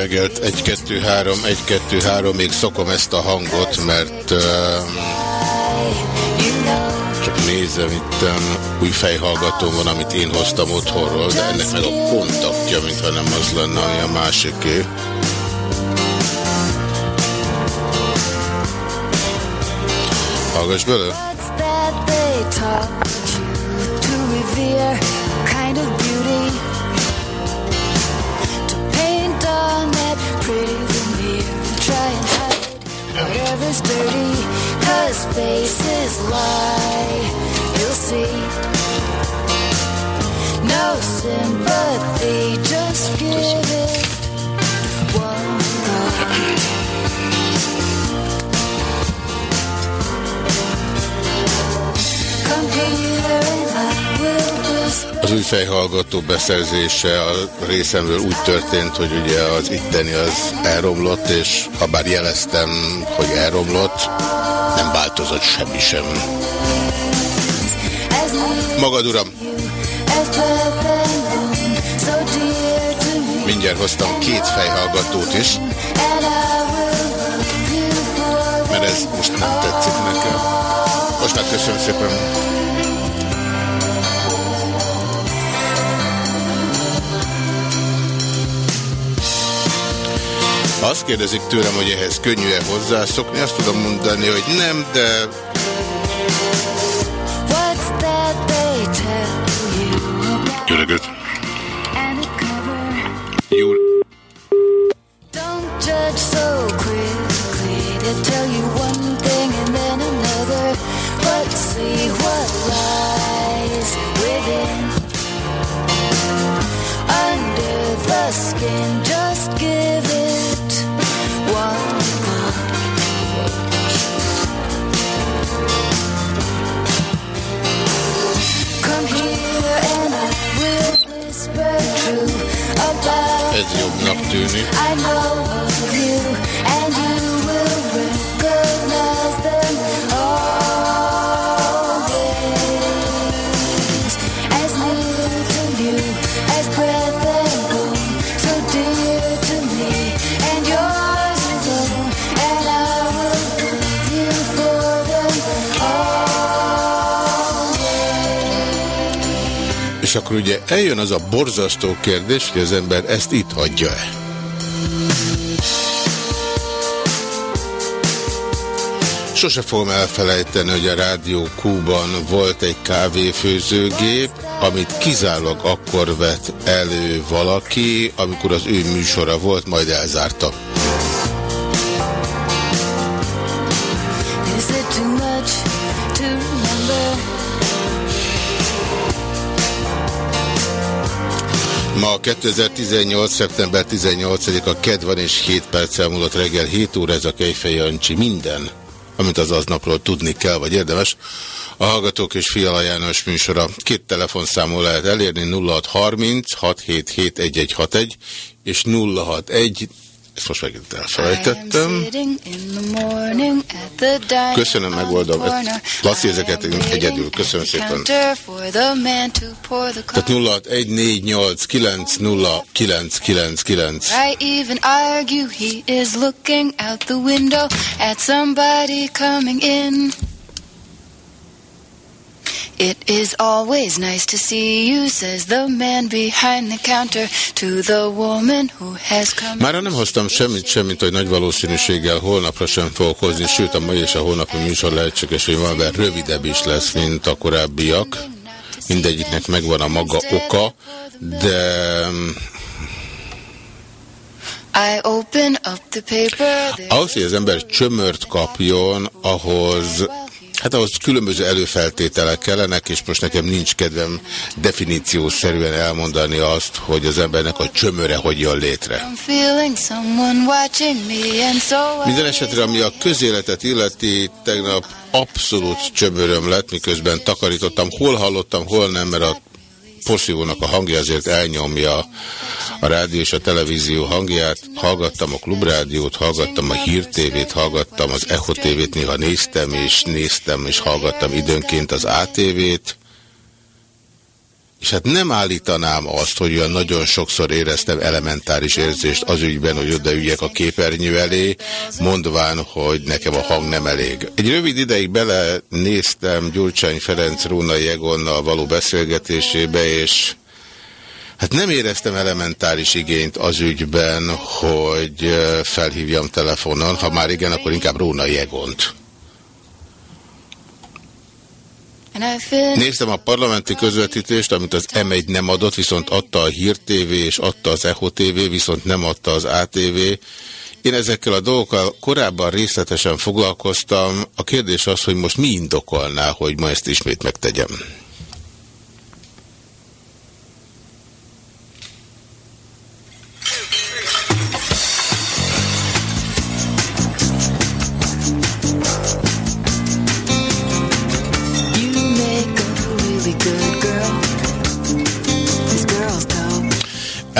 Reggelt, 1, 2, 3, 1, 2, 3, még szokom ezt a hangot, mert uh, csak nézem, itt um, új fejhallgató van, amit én hoztam otthonról, de ennek meg a kontaktja, mintha nem az lenne, ami a másiké. Hallgass bele! Pretty veneer. Try and hide whatever's dirty, cause faces lie. You'll see. No sympathy, just give it one. Come here and I will. Az új fejhallgató beszerzése a részemről úgy történt, hogy ugye az itteni az elromlott, és ha bár jeleztem, hogy elromlott, nem változott semmi sem. Magad, uram, mindjárt hoztam két fejhallgatót is, mert ez most nem tetszik nekem. Most már köszönöm szépen. Azt kérdezik tőlem, hogy ehhez könnyű-e hozzászokni, azt tudom mondani, hogy nem, de jó reggelt. Always. És akkor ugye eljön az a borzasztó kérdés, hogy az ember ezt itt hagyja-e. Sose fogom elfelejteni, hogy a Rádió Q-ban volt egy kávéfőzőgép, amit kizárólag akkor vett elő valaki, amikor az ő műsora volt, majd elzárta. Ma 2018. szeptember 18-a KED van és 7 perccel múlott reggel 7 óra ez a Kejfej Jancsi minden, amit az aznapról tudni kell, vagy érdemes. A Hallgatók és Fiala János műsora két telefonszámon lehet elérni 0630 677 1161 és 061 ezt most megint elfelejtettem. Köszönöm, megoldom. Laci, ezeket én egyedül. Köszönöm szépen. Tehát 0614890999. I It is always nice to see you, says the man behind the counter to the woman who has come. Mára nem hoztam semmit, semmit, hogy nagy valószínűséggel holnapra sem fogok hozni, sőt a mai és a holnapi műsor lehetséges, hogy valamivel rövidebb is lesz, mint a korábbiak. Mindegyiknek megvan a maga oka, de I open up the paper. there's ahhoz, hogy az ember csömört kapjon, ahhoz Hát ahhoz különböző előfeltételek kellenek, és most nekem nincs kedvem definíciószerűen elmondani azt, hogy az embernek a csömöre hogy jön létre. Minden esetre, ami a közéletet illeti, tegnap abszolút csömöröm lett, miközben takarítottam. Hol hallottam, hol nem, mert a porszívónak a hangja azért elnyomja a rádió és a televízió hangját. Hallgattam a klubrádiót, hallgattam a hírtévét, hallgattam az Echo tévét, néha néztem és néztem és hallgattam időnként az ATV-t. És hát nem állítanám azt, hogy olyan nagyon sokszor éreztem elementáris érzést az ügyben, hogy odaüljek a képernyő elé, mondván, hogy nekem a hang nem elég. Egy rövid ideig bele néztem Gyurcsány Ferenc Rónai Egonnal való beszélgetésébe, és hát nem éreztem elementáris igényt az ügyben, hogy felhívjam telefonon, ha már igen, akkor inkább Rónai Egont. and I feel Néztem a parlamenti közvetítést, amit az M1 nem adott, viszont adta a Hír TV és adta az Echo TV, viszont nem adta az ATV. Én ezekkel a dolgokkal korábban részletesen foglalkoztam. A kérdés az, hogy most mi indokolná, hogy ma ezt ismét megtegyem.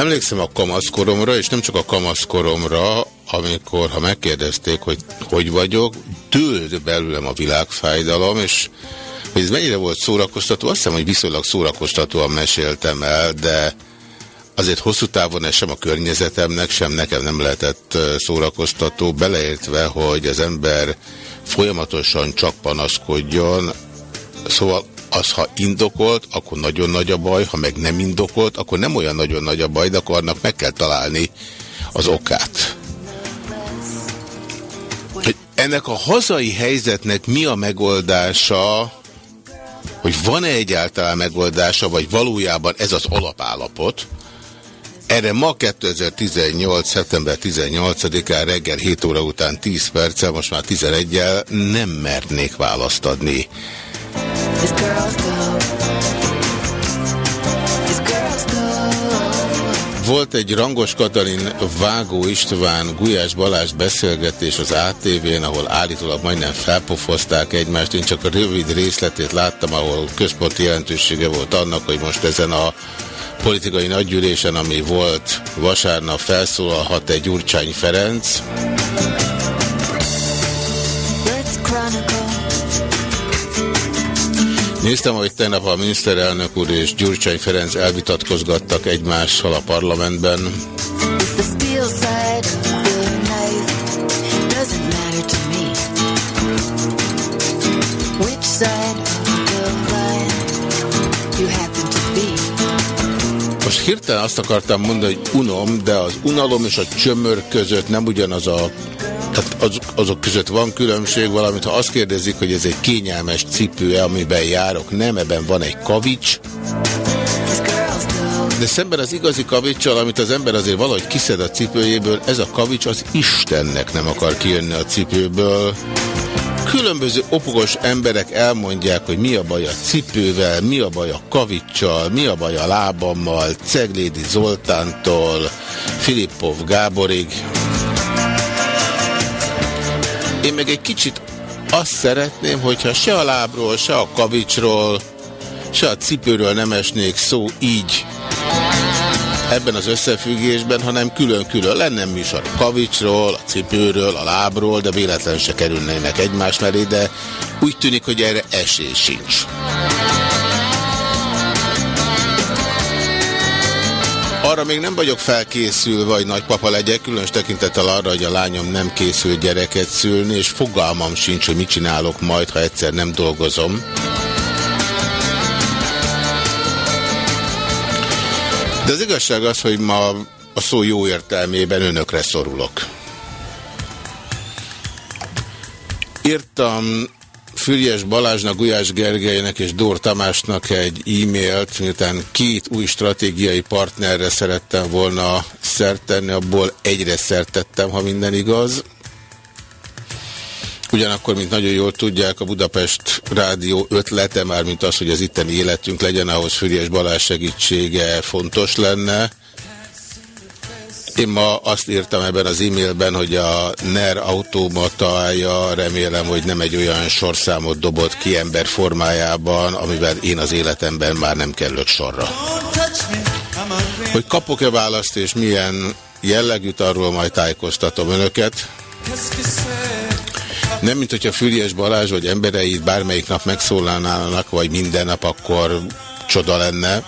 Emlékszem a kamaszkoromra, és nem csak a kamaszkoromra, amikor, ha megkérdezték, hogy hogy vagyok, tőlt belőlem a világfájdalom, és hogy ez mennyire volt szórakoztató, azt hiszem, hogy viszonylag szórakoztatóan meséltem el, de azért hosszú távon ez sem a környezetemnek, sem nekem nem lehetett szórakoztató, beleértve, hogy az ember folyamatosan csak panaszkodjon, szóval az, ha indokolt, akkor nagyon nagy a baj, ha meg nem indokolt, akkor nem olyan nagyon nagy a baj, de akkor annak meg kell találni az okát. Ennek a hazai helyzetnek mi a megoldása, hogy van-e egyáltalán megoldása, vagy valójában ez az alapállapot, erre ma 2018. szeptember 18-án reggel 7 óra után 10 perccel, most már 11-el nem mernék választ adni. Volt egy Rangos Katalin, Vágó István, Gulyás Balázs beszélgetés az ATV-n, ahol állítólag majdnem felpofozták egymást. Én csak a rövid részletét láttam, ahol központi jelentősége volt annak, hogy most ezen a politikai nagygyűlésen, ami volt vasárnap felszólalhat egy Gyurcsány Ferenc. Néztem, hogy tegnap a miniszterelnök úr és Gyurcsány Ferenc elvitatkozgattak egymással a parlamentben. Most hirtelen azt akartam mondani, hogy unom, de az unalom és a csömör között nem ugyanaz a... Tehát az, azok között van különbség, valamint ha azt kérdezik, hogy ez egy kényelmes cipő amiben járok, nem, ebben van egy kavics, de szemben az igazi kavicsal, amit az ember azért valahogy kiszed a cipőjéből, ez a kavics az Istennek nem akar kijönni a cipőből. Különböző opogos emberek elmondják, hogy mi a baj a cipővel, mi a baj a kavicsal, mi a baj a lábammal, Ceglédi Zoltántól, Filippov Gáborig. Én meg egy kicsit azt szeretném, hogyha se a lábról, se a kavicsról, se a cipőről nem esnék szó így ebben az összefüggésben, hanem külön-külön lenne műsor a kavicsról, a cipőről, a lábról, de véletlen se kerülnének egymás mellé, de úgy tűnik, hogy erre esély sincs. Arra még nem vagyok felkészülve, hogy nagypapa legyek, különös tekintettel arra, hogy a lányom nem készül gyereket szülni, és fogalmam sincs, hogy mit csinálok majd, ha egyszer nem dolgozom. De az igazság az, hogy ma a szó jó értelmében önökre szorulok. Írtam Füriás Balázsnak, Gulyás Gergelynek és Dór Tamásnak egy e-mailt, miután két új stratégiai partnerre szerettem volna szert tenni, abból egyre szertettem, ha minden igaz. Ugyanakkor, mint nagyon jól tudják, a Budapest Rádió ötlete, már mint az, hogy az itteni életünk legyen, ahhoz Füriás Balázs segítsége fontos lenne. Én ma azt írtam ebben az e-mailben, hogy a NER automatája remélem, hogy nem egy olyan sorszámot dobott ki ember formájában, amivel én az életemben már nem kellett sorra. Hogy kapok-e választ és milyen jellegűt, arról majd tájékoztatom önöket. Nem, mint hogyha Füriás Balázs vagy embereit bármelyik nap megszólalnának, vagy minden nap, akkor csoda lenne.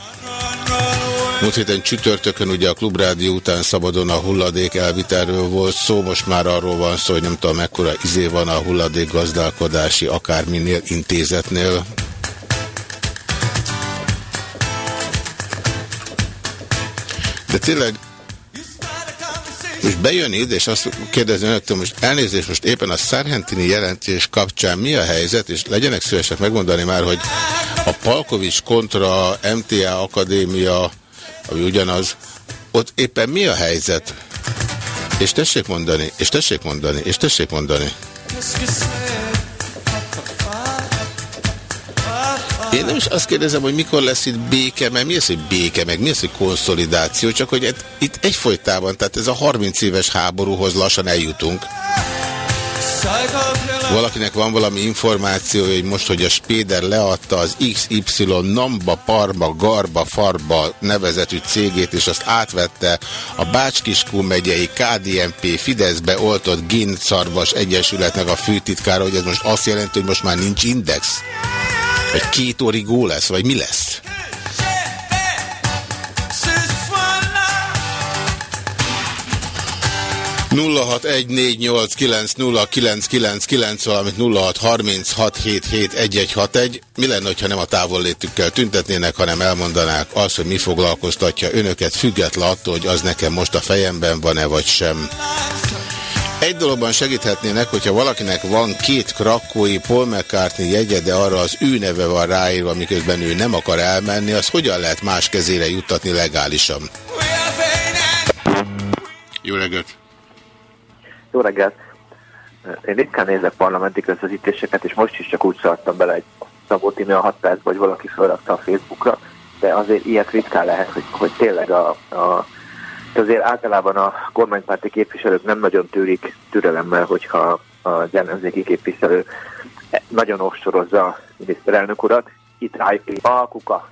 Múlt héten csütörtökön ugye a Klubrádió után szabadon a hulladék elvitelről volt szó, most már arról van szó, hogy nem tudom mekkora izé van a hulladék gazdálkodási akárminél intézetnél. De tényleg most bejön ide, és azt kérdezni önöktől, most elnézést, most éppen a Szárhentini jelentés kapcsán mi a helyzet, és legyenek szívesek megmondani már, hogy a Palkovics kontra MTA Akadémia, ami ugyanaz, ott éppen mi a helyzet? És tessék mondani, és tessék mondani, és tessék mondani. Én nem is azt kérdezem, hogy mikor lesz itt béke, mert mi az, hogy béke, meg mi az, hogy konszolidáció, csak hogy itt egyfolytában, tehát ez a 30 éves háborúhoz lassan eljutunk. Valakinek van valami információ, hogy most, hogy a Spéder leadta az XY Namba Parma Garba Farba nevezetű cégét, és azt átvette a Bácskiskú megyei KDNP Fideszbe oltott Génszarvas Egyesületnek a főtitkára, hogy ez most azt jelenti, hogy most már nincs index? Vagy két origó lesz, vagy mi lesz? 0614890999, valamint 0636771161. Mi lenne, ha nem a távollétükkel tüntetnének, hanem elmondanák azt, hogy mi foglalkoztatja önöket, független attól, hogy az nekem most a fejemben van-e vagy sem. Egy dologban segíthetnének, hogyha valakinek van két krakói Paul McCartney jegye, de arra az ő neve van ráírva, miközben ő nem akar elmenni, az hogyan lehet más kezére juttatni legálisan? Jó reggelt! Jó reggelt! Én ritkán nézek parlamenti közvetítéseket, és most is csak úgy szartam bele egy Szabó Timi a 6 perc, vagy valaki felrakta a Facebookra, de azért ilyet ritkán lehet, hogy, hogy tényleg a, a azért általában a kormánypárti képviselők nem nagyon tűrik türelemmel, hogyha a ellenzéki képviselő nagyon ostorozza a miniszterelnök urat. Itt rájuk a kuka.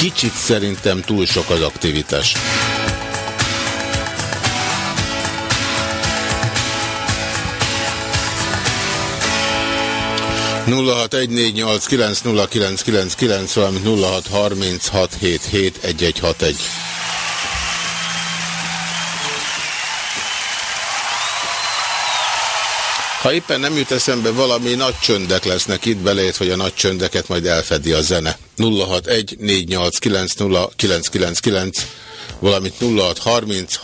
Kicsit szerintem túl sok az aktivitás. nulla hat egy valamint nulla hat harminc hat hét hét egy egy hat egy. Ha éppen nem jut eszembe valami, nagy csöndek lesznek itt belét, hogy a nagy csöndeket majd elfedi a zene. 061 489 0999 valamint 0630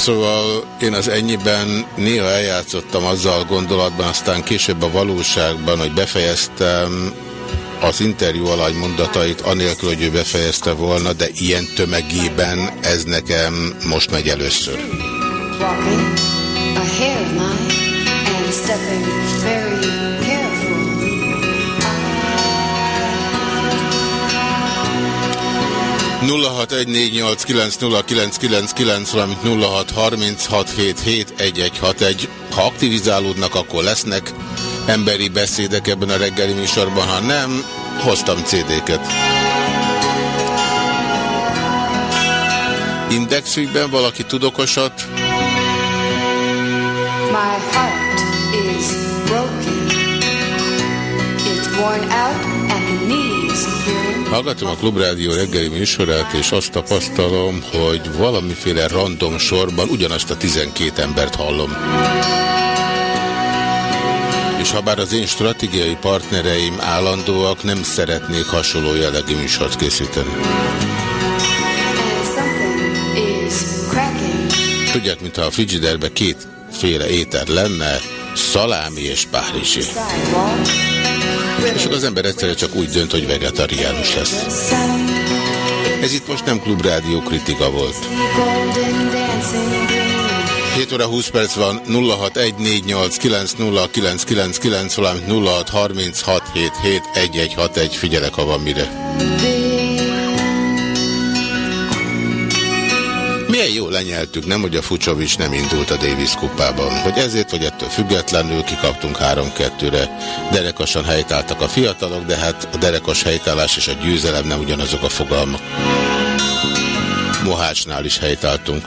Szóval én az ennyiben néha eljátszottam azzal gondolatban, aztán később a valóságban, hogy befejeztem az interjú alany mondatait, anélkül, hogy ő befejezte volna, de ilyen tömegében ez nekem most megy először. Walking 0614890999, valamint 0636771161. Ha aktivizálódnak, akkor lesznek emberi beszédek ebben a reggeli műsorban, ha nem, hoztam CD-ket. Indexügyben valaki tud okosat? My heart is broken. It's worn out Hallgatom a Klubrádió reggeli műsorát, és azt tapasztalom, hogy valamiféle random sorban ugyanazt a 12 embert hallom. És ha bár az én stratégiai partnereim állandóak, nem szeretnék hasonló jellegű műsort készíteni. Tudják, mintha a frigiderbe kétféle étel lenne, szalámi és párizsi. És az ember egyszerre csak úgy dönt, hogy vegetariánus lesz. Ez itt most nem klubrádió kritika volt. Golden dancing green. 7 óra 20 perc van, 0614890999, valamint 0636771161, figyelek, ha van mire. Milyen jó lenyeltük, nem, hogy a Fucsovics nem indult a Davis kupában. Hogy ezért, vagy ettől függetlenül kikaptunk 3-2-re. Derekasan helytáltak a fiatalok, de hát a derekas helytállás és a győzelem nem ugyanazok a fogalmak. Mohácsnál is helytáltunk.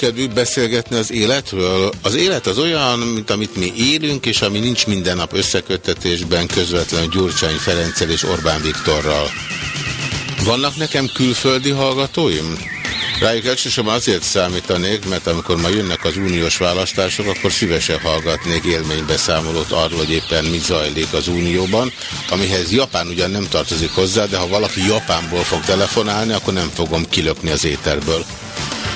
Kedvük beszélgetni az életről? Az élet az olyan, mint amit mi élünk, és ami nincs minden nap összeköttetésben közvetlenül Gyurcsány Ferenccel és Orbán Viktorral. Vannak nekem külföldi hallgatóim? Rájuk elsősorban azért számítanék, mert amikor ma jönnek az uniós választások, akkor szívesen hallgatnék élménybeszámolót arról, hogy éppen mi zajlik az unióban, amihez Japán ugyan nem tartozik hozzá, de ha valaki Japánból fog telefonálni, akkor nem fogom kilökni az éterből.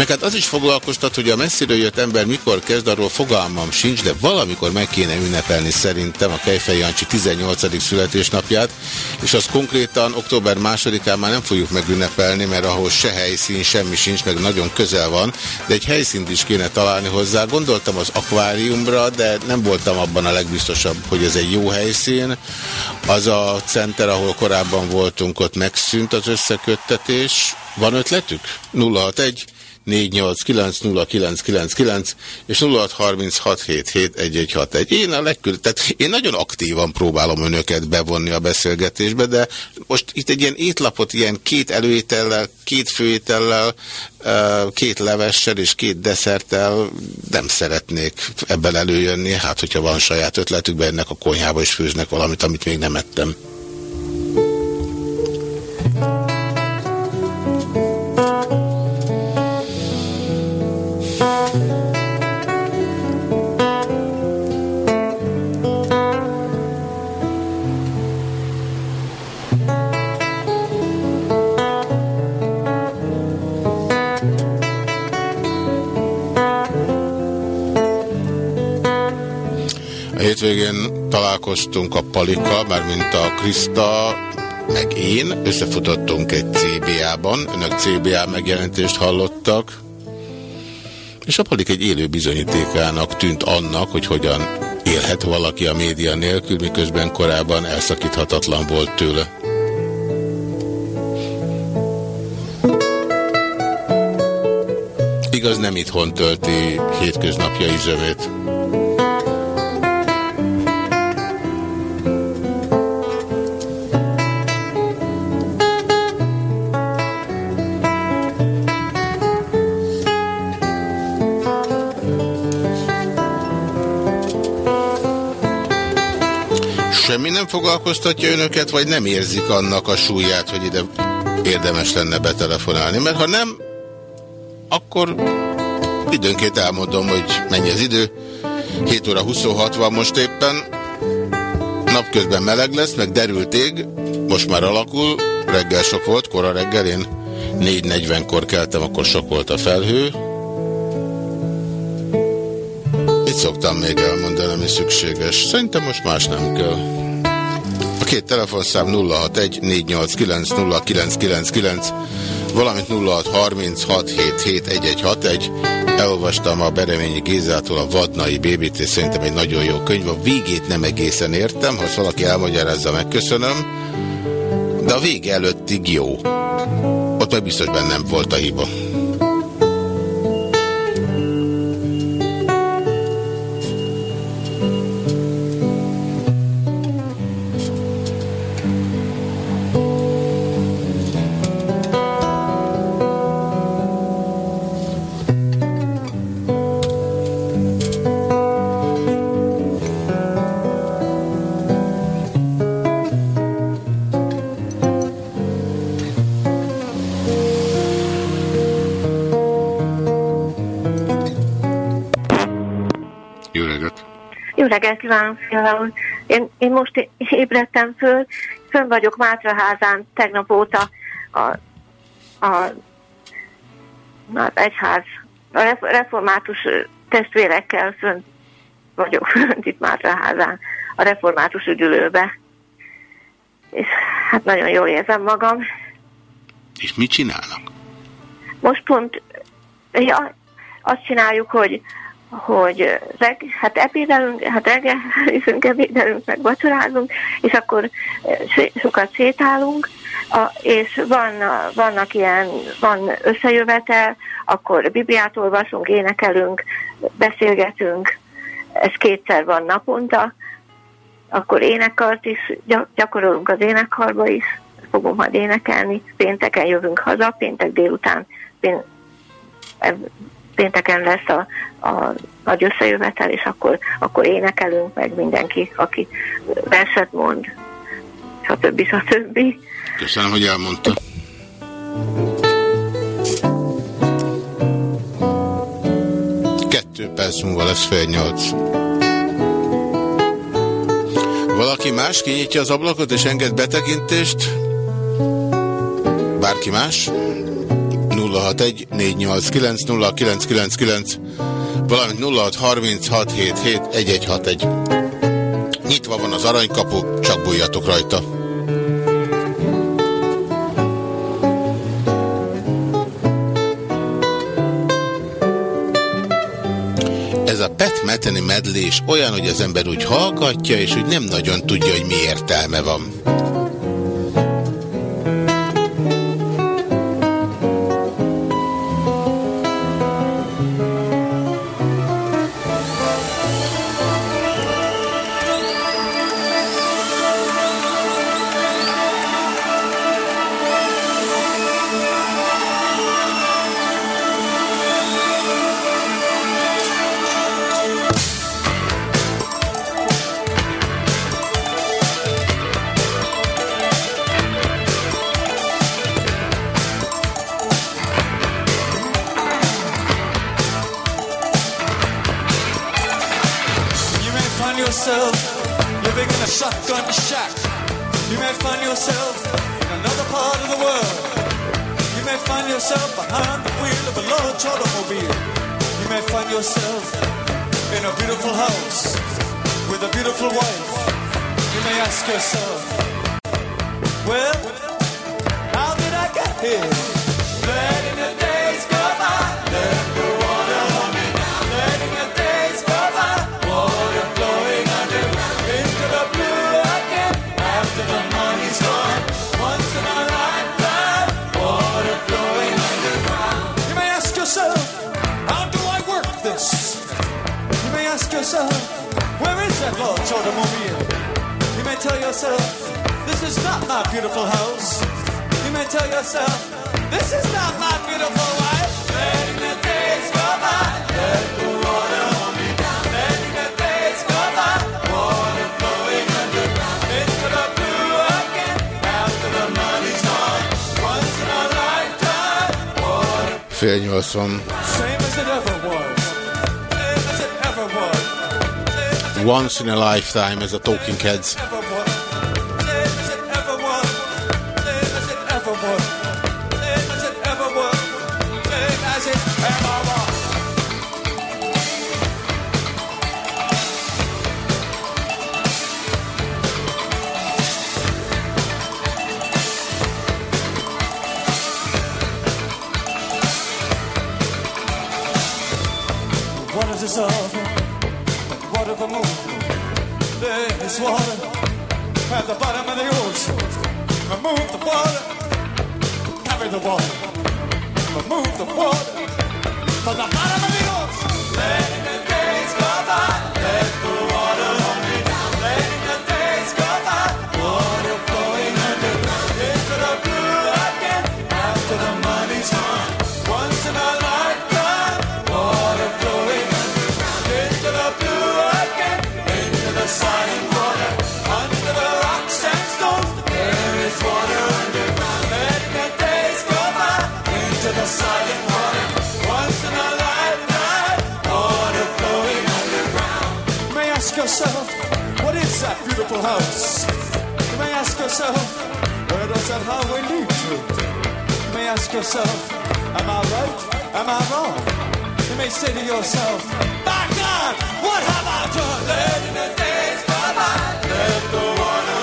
Meg hát az is foglalkoztat, hogy a messziről jött ember mikor kezd, arról fogalmam sincs, de valamikor meg kéne ünnepelni szerintem a Kejfej Jancsi 18. születésnapját, és az konkrétan október 2-án már nem fogjuk megünnepelni, mert ahhoz se helyszín, semmi sincs, meg nagyon közel van, de egy helyszínt is kéne találni hozzá. Gondoltam az akváriumra, de nem voltam abban a legbiztosabb, hogy ez egy jó helyszín. Az a center, ahol korábban voltunk, ott megszűnt az összeköttetés. Van ötletük? 061 489 és 0636771161. Én a legkül, tehát én nagyon aktívan próbálom önöket bevonni a beszélgetésbe, de most itt egy ilyen étlapot, ilyen két előétellel, két főétellel, két levessel és két desszerttel nem szeretnék ebben előjönni. Hát, hogyha van saját ötletük, ennek a konyhába is főznek valamit, amit még nem ettem. Hétvégén találkoztunk a Palika, mármint a Krista, meg én, összefutottunk egy CBA-ban, önök CBA megjelentést hallottak, és a Palik egy élő bizonyítékának tűnt annak, hogy hogyan élhet valaki a média nélkül, miközben korábban elszakíthatatlan volt tőle. Igaz, nem itthon tölti hétköznapjai zömét. Foglalkoztatja önöket, vagy nem érzik annak a súlyát, hogy ide érdemes lenne betelefonálni? Mert ha nem, akkor időnként elmondom, hogy mennyi az idő. 7 óra 26 van most éppen. Napközben meleg lesz, meg derült ég. Most már alakul. Reggel sok volt, kora reggel. Én 4.40-kor keltem, akkor sok volt a felhő. Mit szoktam még elmondani, ami szükséges? Szerintem most más nem kell. Két telefonszám 061-489-0999, valamint 0636771161. Elolvastam a Bereményi Gézától a Vadnai BBT, szerintem egy nagyon jó könyv. A végét nem egészen értem, ha valaki elmagyarázza, megköszönöm. De a vége előttig jó. Ott meg biztos bennem volt a hiba. Reggelt kívánok, Fiala úr. Én, én most ébredtem föl, fönn vagyok Mátraházán tegnap óta a, a, az egyház, a ref- református testvérekkel fönn vagyok fönt itt Mátraházán, a református üdülőbe. És hát nagyon jól érzem magam. És mit csinálnak? Most pont ja, azt csináljuk, hogy hogy reg, hát ebédelünk, hát reggel iszünk, ebédelünk, meg vacsorázunk, és akkor eh, sokat sétálunk, a, és van, vannak ilyen, van összejövetel, akkor Bibliát olvasunk, énekelünk, beszélgetünk, ez kétszer van naponta, akkor énekart is, gyak- gyakorolunk az énekkarba is, fogunk majd énekelni, pénteken jövünk haza, péntek délután, pénteken lesz a, a nagy összejövetel, és akkor, akkor énekelünk meg mindenki, aki verset mond, stb. stb. Köszönöm, hogy elmondta. Kettő perc múlva lesz fél nyolc. Valaki más kinyitja az ablakot és enged betekintést? Bárki más? 061 489 0999 valamint 0636771161. Nyitva van az aranykapu, csak bújjatok rajta. ez a Pat Metheny medlés olyan, hogy az ember úgy hallgatja, és úgy nem nagyon tudja, hogy mi értelme van. in a lifetime as a Talking Heads. yourself, am I right? Am I wrong? You may say to yourself, by God, what have I done? Let the days go by, let the water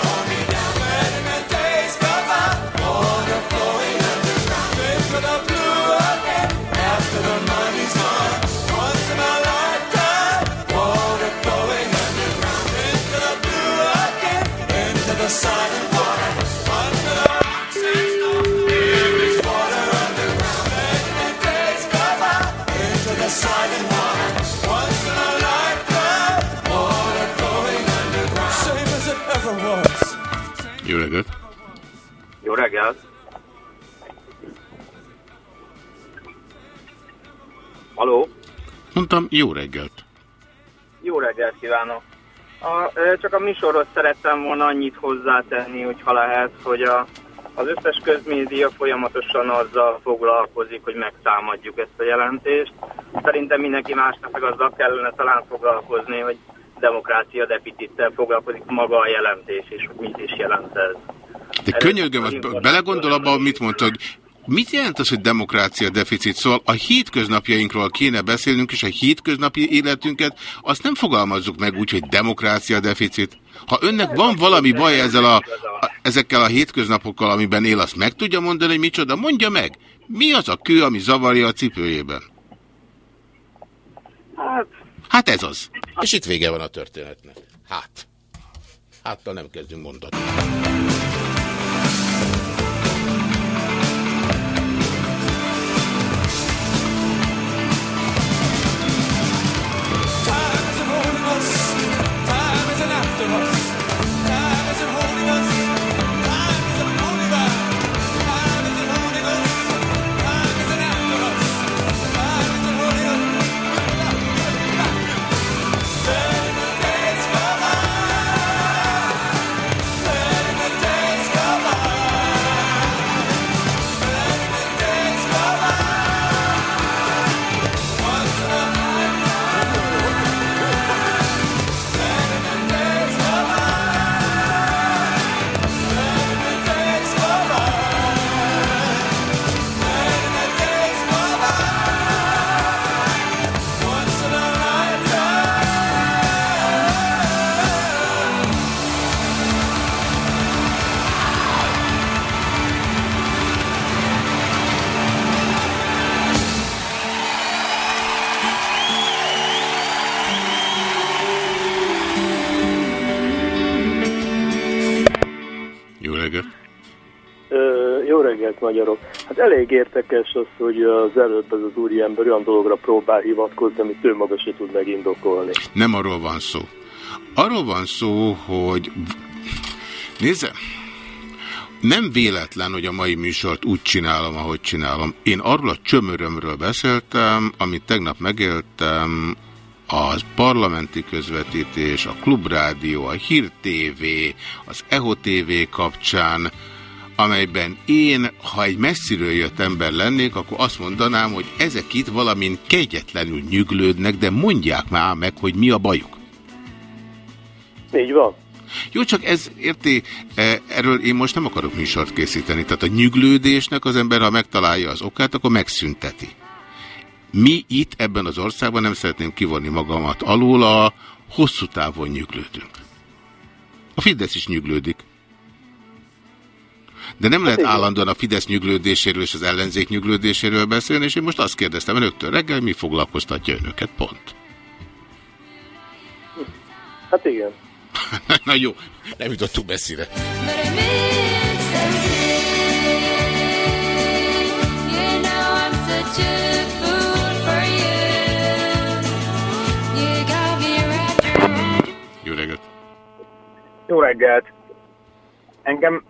reggelt! Haló? Mondtam, jó reggelt! Jó reggelt kívánok! A, csak a műsorhoz szerettem volna annyit hozzátenni, hogyha lehet, hogy a, az összes közmédia folyamatosan azzal foglalkozik, hogy megtámadjuk ezt a jelentést. Szerintem mindenki másnak meg azzal kellene talán foglalkozni, hogy demokrácia-deficittel foglalkozik maga a jelentés, és hogy mit is jelent ez. De könyörgöm, információ belegondol abba, amit mondtad, Mit jelent az, hogy demokrácia deficit? Szóval a hétköznapjainkról kéne beszélnünk, és a hétköznapi életünket azt nem fogalmazzuk meg úgy, hogy demokrácia deficit. Ha önnek van valami baj ezzel a, a, ezekkel a hétköznapokkal, amiben él, azt meg tudja mondani, hogy micsoda? Mondja meg! Mi az a kő, ami zavarja a cipőjében? Hát, Hát ez az. És itt vége van a történetnek. Hát. Háttal nem kezdünk mondani. Time jó reggelt, magyarok! Hát elég értekes az, hogy az előbb ez az úriember olyan dologra próbál hivatkozni, amit ő maga se tud megindokolni. Nem arról van szó. Arról van szó, hogy nézze, nem véletlen, hogy a mai műsort úgy csinálom, ahogy csinálom. Én arról a csömörömről beszéltem, amit tegnap megéltem, az parlamenti közvetítés, a klubrádió, a Hír az EHO TV kapcsán, amelyben én, ha egy messziről jött ember lennék, akkor azt mondanám, hogy ezek itt valamin kegyetlenül nyüglődnek, de mondják már meg, hogy mi a bajuk. Így van. Jó, csak ez, érti, eh, erről én most nem akarok műsort készíteni. Tehát a nyüglődésnek az ember, ha megtalálja az okát, akkor megszünteti. Mi itt ebben az országban nem szeretném kivonni magamat alól, a hosszú távon nyüglődünk. A Fidesz is nyüglődik. De nem lehet állandóan a Fidesz nyüglődéséről és az ellenzék nyüglődéséről beszélni, és én most azt kérdeztem önöktől reggel, mi foglalkoztatja önöket, pont. Hát igen. Na jó, nem jutottunk messzire. Jó reggelt. Jó reggelt! Engem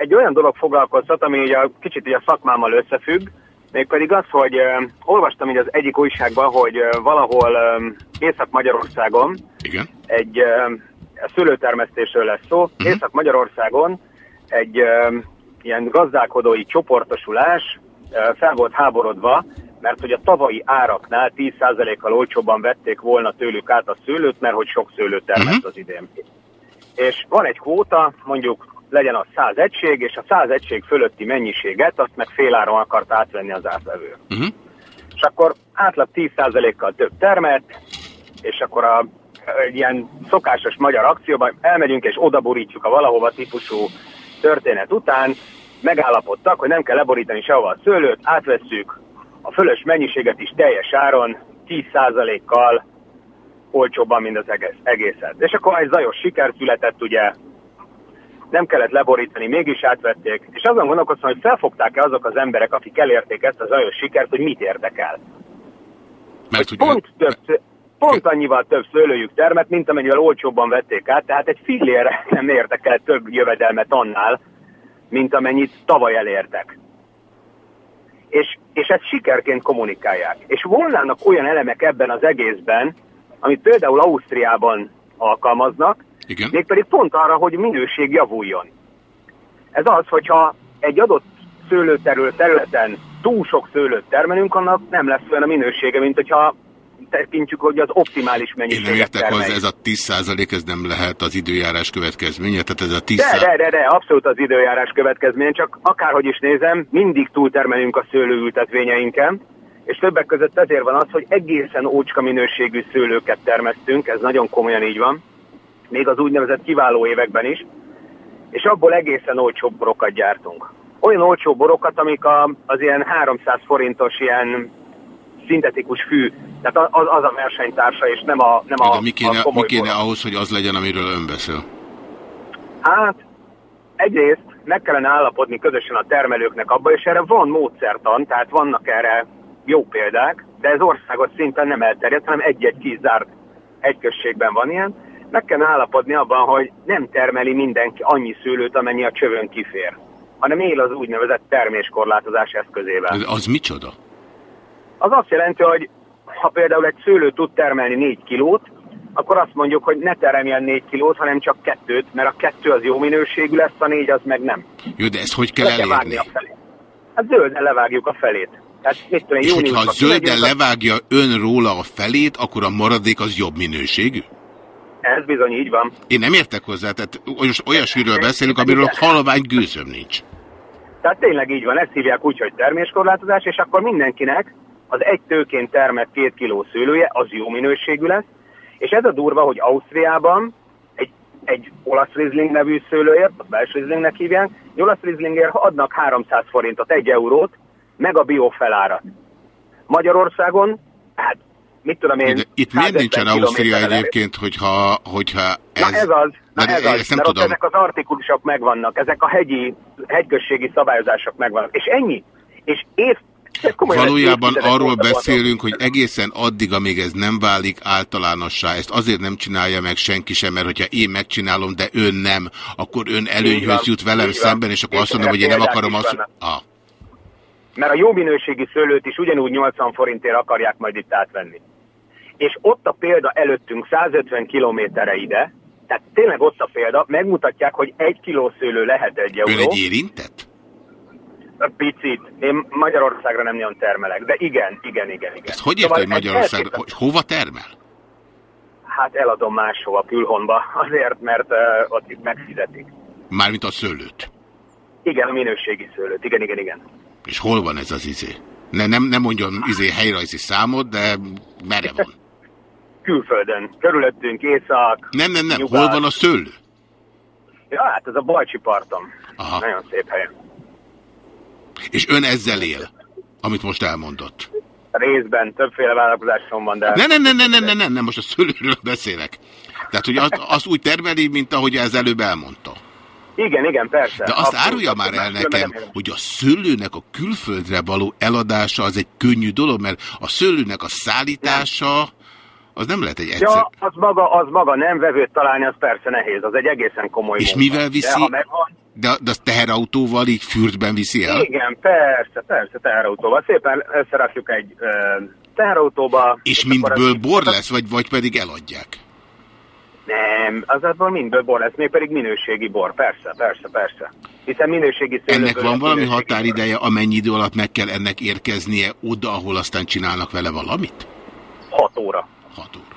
egy olyan dolog foglalkoztat, ami ugye kicsit ugye a szakmámmal összefügg, mégpedig az, hogy uh, olvastam így az egyik újságban, hogy uh, valahol um, Észak-Magyarországon egy uh, szőlőtermesztésről lesz szó, uh-huh. Észak-Magyarországon egy uh, ilyen gazdálkodói csoportosulás uh, fel volt háborodva, mert hogy a tavalyi áraknál 10%-kal olcsóbban vették volna tőlük át a szőlőt, mert hogy sok szőlőt termett Mhm. az idén. És van egy kvóta, mondjuk legyen az 100 egység, és a 100 egység fölötti mennyiséget azt meg féláron akart átvenni az átvevő. Uh-huh. És akkor átlag 10%-kal több termelt, és akkor a egy ilyen szokásos magyar akcióban elmegyünk és odaborítjuk a valahova típusú történet után, megállapodtak, hogy nem kell leborítani sehova a szőlőt, átvesszük a fölös mennyiséget is teljes áron 10%-kal olcsóbban, mint az egész, egészet. És akkor egy zajos siker született, ugye, nem kellett leborítani, mégis átvették, és azon gondolkoztam, hogy felfogták-e azok az emberek, akik elérték ezt a zajos sikert, hogy mit érdekel. Mert hogy Pont, több, pont annyival több szőlőjük termet, mint amennyivel olcsóbban vették át, tehát egy fillére nem érdekel több jövedelmet annál, mint amennyit tavaly elértek. és, és ezt sikerként kommunikálják. És volnának olyan elemek ebben az egészben, amit például Ausztriában alkalmaznak, Igen. mégpedig pont arra, hogy minőség javuljon. Ez az, hogyha egy adott szőlőterül területen túl sok szőlőt termelünk, annak nem lesz olyan a minősége, mint hogyha tekintjük, hogy az optimális Én nem értek hozzá, termeljük. ez a 10% ez nem lehet az időjárás következménye, tehát ez a 10 De, de, de, de, abszolút az időjárás következmény, csak akárhogy is nézem, mindig túltermelünk a szőlőültetvényeinken, és többek között ezért van az, hogy egészen ócska minőségű szőlőket termesztünk, ez nagyon komolyan így van, még az úgynevezett kiváló években is, és abból egészen olcsó borokat gyártunk. Olyan olcsó borokat, amik a, az ilyen 300 forintos ilyen szintetikus fű, tehát az, az a versenytársa, és nem a, nem a, De mi kéne, a mi kéne borok. ahhoz, hogy az legyen, amiről ön beszél? Hát, egyrészt meg kellene állapodni közösen a termelőknek abba, és erre van módszertan, tehát vannak erre jó példák, de ez országos szinten nem elterjedt, hanem egy-egy kizárt egy községben van ilyen. Meg kell állapodni abban, hogy nem termeli mindenki annyi szőlőt, amennyi a csövön kifér, hanem él az úgynevezett terméskorlátozás eszközével. De Az micsoda? Az azt jelenti, hogy ha például egy szőlő tud termelni 4 kilót, akkor azt mondjuk, hogy ne teremjen 4 kilót, hanem csak kettőt, mert a kettő az jó minőségű lesz, a négy az meg nem. Jó, de ezt hogy kell Le kell elérni? a felét. Hát zölden levágjuk a felét. Tehát mit tudom, én, És hogyha júniusban zölden levágja ön róla a felét, akkor a maradék az jobb minőségű? Ez bizony így van. Én nem értek hozzá, tehát most olyasmiről beszélünk, amiről halvány gőzöm nincs. Tehát tényleg így van, ezt hívják úgy, hogy terméskorlátozás, és akkor mindenkinek az egy tőként termett két kiló szőlője, az jó minőségű lesz, és ez a durva, hogy Ausztriában egy, egy olasz Riesling nevű szőlőért, a belső Rieslingnek hívják, egy olasz Rieslingért adnak 300 forintot, egy eurót, meg a bio felárat. Magyarországon, hát mit tudom én... De itt miért 150 nincsen Ausztria egyébként, hogyha, hogyha ez... Na ez az, na de ez ezt az, nem mert tudom. ezek az artikulusok megvannak, ezek a hegyi, hegyközségi szabályozások megvannak, és ennyi. És év, Valójában arról beszélünk, hogy egészen addig, amíg ez nem válik általánossá, ezt azért nem csinálja meg senki sem, mert hogyha én megcsinálom, de ön nem, akkor ön előnyhöz jut velem szemben, és akkor azt mondom, hogy én nem akarom azt... Ah, Mert a jó minőségi szőlőt is ugyanúgy 80 forintért akarják majd itt átvenni. És ott a példa előttünk 150 kilométerre ide, tehát tényleg ott a példa, megmutatják, hogy egy kiló szőlő lehet egy ön euró. egy érintett? Picit. Én Magyarországra nem nagyon termelek, de igen, igen, igen, igen. Ezt hogy érte, Szóval hogy ez Magyarország, elképesztő. hogy hova termel? Hát eladom máshova, külhonba, azért, mert uh, ott itt megfizetik. Mármint a szőlőt. Igen, a minőségi szőlőt, igen, igen, igen. És hol van ez az izé? Ne, nem, nem mondjon izé helyrajzi számot, de merre van? Külföldön, körülöttünk, észak, Nem, nem, nem. nyugat. Hol van a szőlő? Ja, hát ez a Bajcsi parton. Aha. Nagyon szép helyen. És ön ezzel él, amit most elmondott. Részben többféle vállalkozásom van, de... Ne, ne, ne, ne, ne, ne, ne, ne, most a szőlőről beszélek. Tehát, hogy az, az úgy termeli, mint ahogy ez előbb elmondta. Igen, igen, persze. De azt Abszolút, árulja már el nekem, hogy a szőlőnek a külföldre való eladása az egy könnyű dolog, mert a szőlőnek a szállítása az nem lehet egy egyszer. Ja, az maga, az maga nem vevőt találni, az persze nehéz, az egy egészen komoly És munka. mivel De viszi? ha megvan, De, de az teherautóval így fürdben viszi el? igen, persze, persze, teherautóval. Szépen összerakjuk egy ö, teherautóba. És akkor mindből az- bor lesz, vagy, vagy pedig eladják? Nem, az abból mindből bor lesz, még pedig minőségi bor, persze, persze, persze. Hiszen minőségi szőlőből Ennek van valami határideje, amennyi idő alatt meg kell ennek érkeznie oda, ahol aztán csinálnak vele valamit? bor. Hat óra. Hat óra.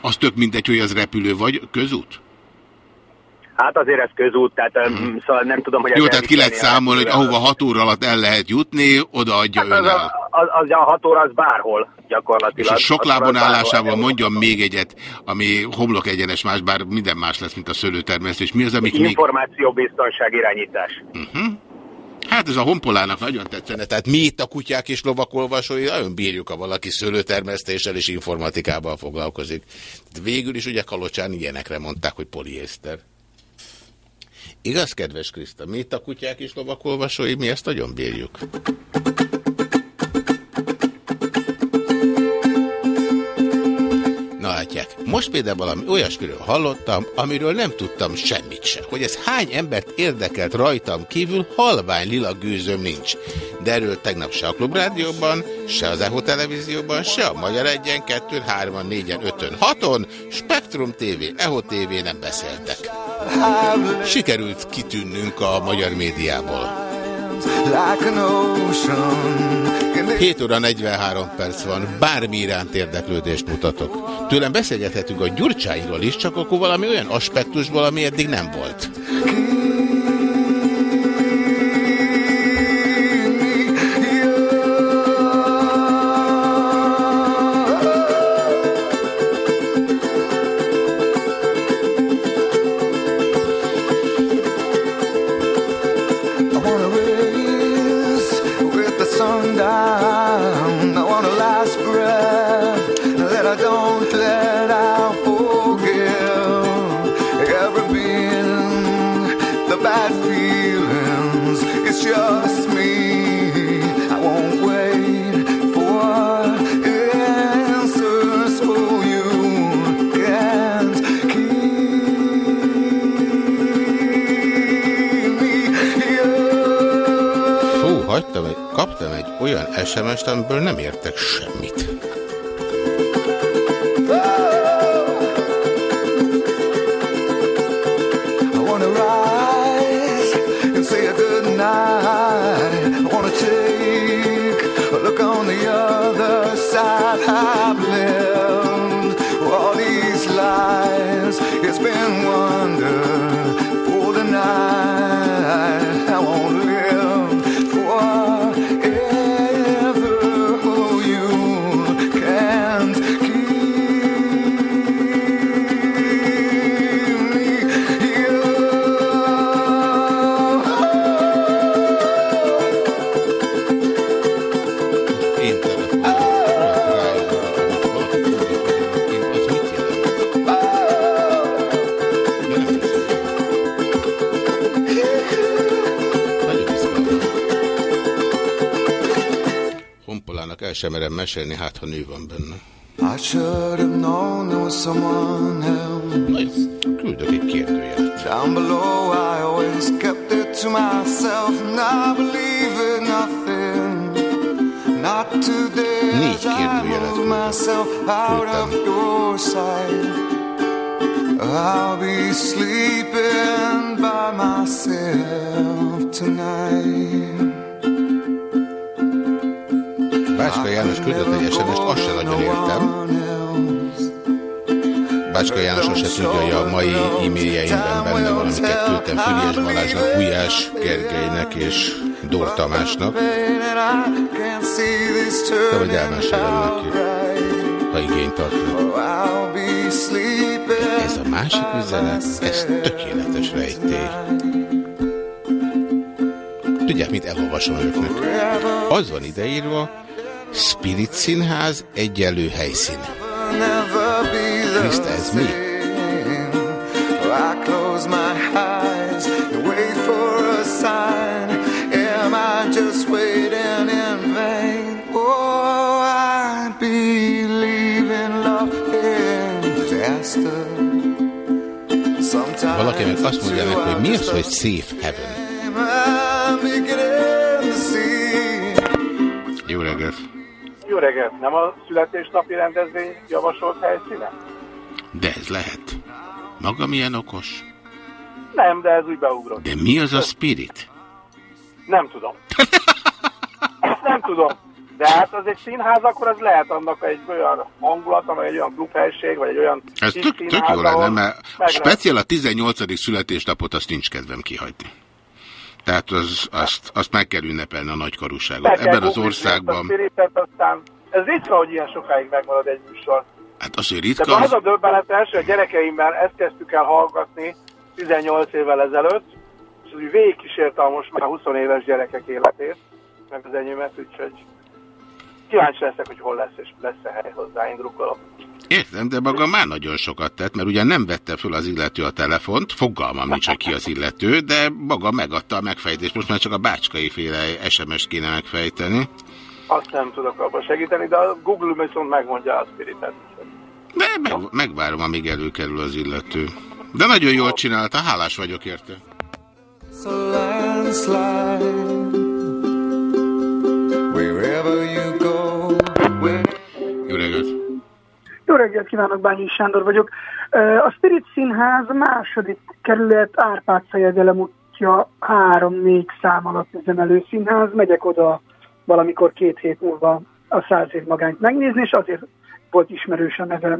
Az tök mindegy, hogy az repülő vagy közút? Hát azért ez közút, tehát mm. szóval nem tudom, hogy... Jó, tehát ki lehet számolni, hogy ahova hat óra alatt el lehet jutni, oda adja Hát ön az, a, az, az, a hat óra az bárhol És gyakorlatilag. a sok lábon állásával mondjon még egyet, ami homlok egyenes más, bár minden más lesz, mint a szőlőtermesztés. Mi az, amik még... Információbiztonság irányítás. Uh-huh. Hát ez a honpolának nagyon tetszene. Tehát mi itt a kutyák és lovakolvasói nagyon bírjuk, ha valaki szőlőtermesztéssel és informatikával foglalkozik. Végül is ugye Kalocsán ilyenekre mondták, hogy poliészter. Igaz, kedves Kriszta? Mi itt a kutyák és lovakolvasói, mi ezt nagyon bírjuk. Na látják, most például valami olyasmiről hallottam, amiről nem tudtam semmit se. Hogy ez hány embert érdekelt rajtam kívül, halvány lila gőzöm nincs. De erről tegnap se a Klubrádióban, se az EHO televízióban, se a Magyar 1 2 3 4 5 6-on, Spektrum TV, EHO TV nem beszéltek. Sikerült kitűnnünk a magyar médiából. 7 óra 43 perc van, bármi iránt érdeklődést mutatok. Tőlem beszélgethetünk a gyurcsáiról is, csak akkor valami olyan aspektusból, ami eddig nem volt. Olyan SMS-t, amiből nem értek semmit. Sem merem mesélni, hát ha nő van benne. I should have known there was someone else. Küldök egy kérdőjelet. Down below, I always kept it to myself, and I believe in nothing. Not today, Négy kérdőjelet move myself out of your sight. I'll be sleeping by myself tonight. Bácska János se tudja, hogy a mai e-mailjeimben benne van, amiket küldtem Füriás Balázsnak, Gulyás Gergelynek és Dór Tamásnak. De vagy elmesélem neki, ha igényt tartja. Ez a másik üzenet, ez tökéletes rejtély. Tudják, mit elolvasom önöknek? Az van ideírva, Spirit Színház egyenlő helyszín. Krista, ez mi? same. I close my eyes and wait for a sign. Am I just waiting in vain? Oh, I believe in love and disaster. Sometimes Valaki meg azt mondja meg, hogy mi az, hogy Safe Heaven. I'm beginning to see. Jó reggelt! Jó reggelt! Nem a születésnapi rendezvény javasolt helyszíne? De ez lehet. Maga milyen okos? Nem, de ez úgy beugrott. De mi az a Spirit? Nem tudom. Ezt nem tudom. De hát az egy színház, akkor az lehet annak egy olyan hangulata, vagy egy olyan klubhelység, vagy egy olyan Ez tök, tök jó lenne, mert speciál a 18. születésnapot azt nincs kedvem kihagyni. Tehát az, azt, azt meg kell ünnepelni a nagykarúságot. Ebben az országban, spiritet, aztán ez ritka, hogy ilyen sokáig megmarad egy műsor. Hát az, hogy ritka, az az, a döbbenetes, hogy a gyerekeimmel ezt kezdtük el hallgatni 18 évvel ezelőtt, és úgy végigkísérte most már 20 éves gyerekek életét, meg az enyémet, úgyhogy kíváncsi leszek, hogy hol lesz, és lesz-e hely hozzá, én drukkolok. értem, de maga már nagyon sokat tett, mert ugyan nem vette föl az illető a telefont, fogalmam nincs, hogy ki az illető, de maga megadta a megfejtést. Most már csak a bácskai féle SMS-t kéne megfejteni. Azt nem tudok abban segíteni, de a Google viszont megmondja a spiritet. De meg, megvárom, amíg előkerül az illető. De nagyon jól csinálta, hálás vagyok érte. Jó reggelt! Jó reggelt kívánok, Bányi Sándor vagyok. A Spirit Színház második kerület Árpád fejedelem útja 3-4 szám alatt üzemelő színház. Megyek oda valamikor két hét múlva a száz év magányt megnézni, és azért volt ismerős a neve.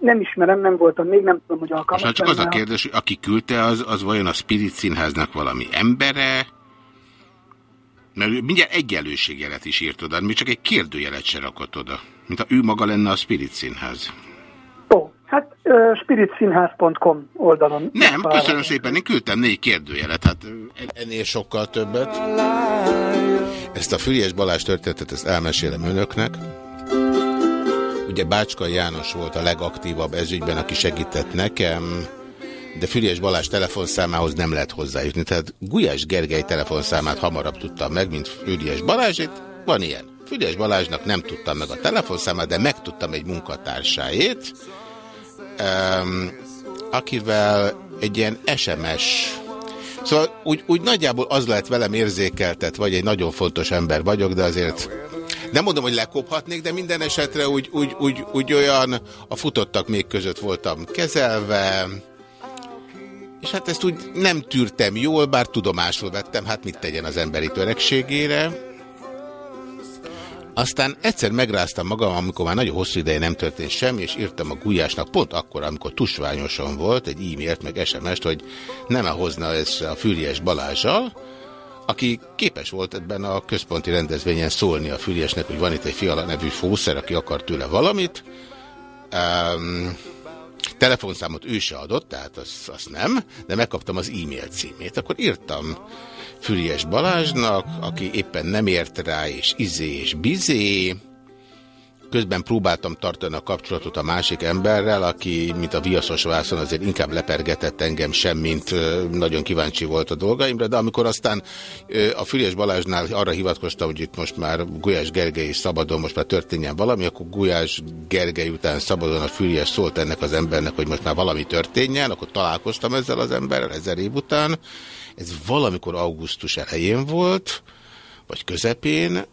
Nem ismerem, nem voltam még, nem tudom, hogy Most alkalmas már csak az a kérdés, hogy aki küldte, az, az vajon a Spirit Színháznak valami embere? Mert mindjárt egyenlőségjelet is írt oda, még csak egy kérdőjelet se rakott oda. Mint ha ő maga lenne a Spirit Színház. Ó, hát ö, spiritszínház.com oldalon. Nem, köszönöm szépen, én küldtem négy kérdőjelet, hát en- ennél sokkal többet. Ezt a Füriás Balázs történetet, ezt elmesélem önöknek. Ugye Bácska János volt a legaktívabb ezügyben, aki segített nekem, de Füriás Balázs telefonszámához nem lehet hozzájutni. Tehát Gulyás Gergely telefonszámát hamarabb tudtam meg, mint Füriás Balázsit. Van ilyen. Füriás Balázsnak nem tudtam meg a telefonszámát, de megtudtam egy munkatársáét, um, akivel egy ilyen SMS Szóval úgy, úgy nagyjából az lehet velem érzékeltet, vagy egy nagyon fontos ember vagyok, de azért nem mondom, hogy lekophatnék, de minden esetre úgy, úgy, úgy, úgy olyan a futottak még között voltam kezelve, és hát ezt úgy nem tűrtem jól, bár tudomásul vettem, hát mit tegyen az emberi törekségére. Aztán egyszer megráztam magam, amikor már nagyon hosszú ideje nem történt semmi, és írtam a Gulyásnak pont akkor, amikor tusványosan volt, egy e-mailt, meg SMS-t, hogy nem -e hozna ezt a Füriás Balázsal, aki képes volt ebben a központi rendezvényen szólni a Füriásnek, hogy van itt egy fiala nevű fószer, aki akar tőle valamit. Um, telefonszámot ő se adott, tehát azt az nem, de megkaptam az e-mail címét. Akkor írtam Füriás Balázsnak, aki éppen nem ért rá, és izé és bizé. Közben próbáltam tartani a kapcsolatot a másik emberrel, aki, mint a viaszos vászon, azért inkább lepergetett engem sem, mint nagyon kíváncsi volt a dolgaimra, de amikor aztán a Füriás Balázsnál arra hivatkoztam, hogy itt most már Gulyás Gergely is szabadon, most már történjen valami, akkor Gulyás Gergely után szabadon a Füriás szólt ennek az embernek, hogy most már valami történjen, akkor találkoztam ezzel az emberrel ezer év után. Ez valamikor augusztus elején volt, vagy közepén,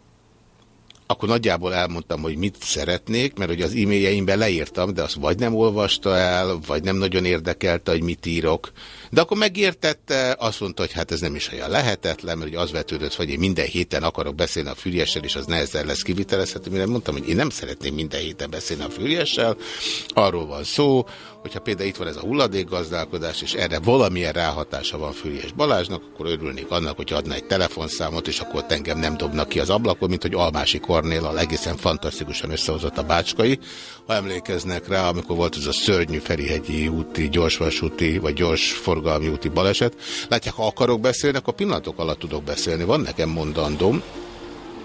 akkor nagyjából elmondtam, hogy mit szeretnék, mert hogy az e-mailjeimben leírtam, de azt vagy nem olvasta el, vagy nem nagyon érdekelte, hogy mit írok. De akkor megértette, azt mondta, hogy hát ez nem is olyan lehetetlen, mert az vetődött, hogy én minden héten akarok beszélni a Füriessel, és az nehezen lesz kivitelezhető. Mire mondtam, hogy én nem szeretném minden héten beszélni a Füriessel. Arról van szó, hogyha például itt van ez a hulladékgazdálkodás, és erre valamilyen ráhatása van Füriás Balázsnak, akkor örülnék annak, hogy adna egy telefonszámot, és akkor engem nem dobnak ki az ablakon, mint hogy Almási Kornél egészen fantasztikusan összehozott a bácskai. Ha emlékeznek rá, amikor volt ez a szörnyű Ferihegyi úti, gyorsvasúti, vagy gyors forgalmi úti baleset. Látják, ha akarok beszélni, akkor pillanatok alatt tudok beszélni. Van nekem mondandóm,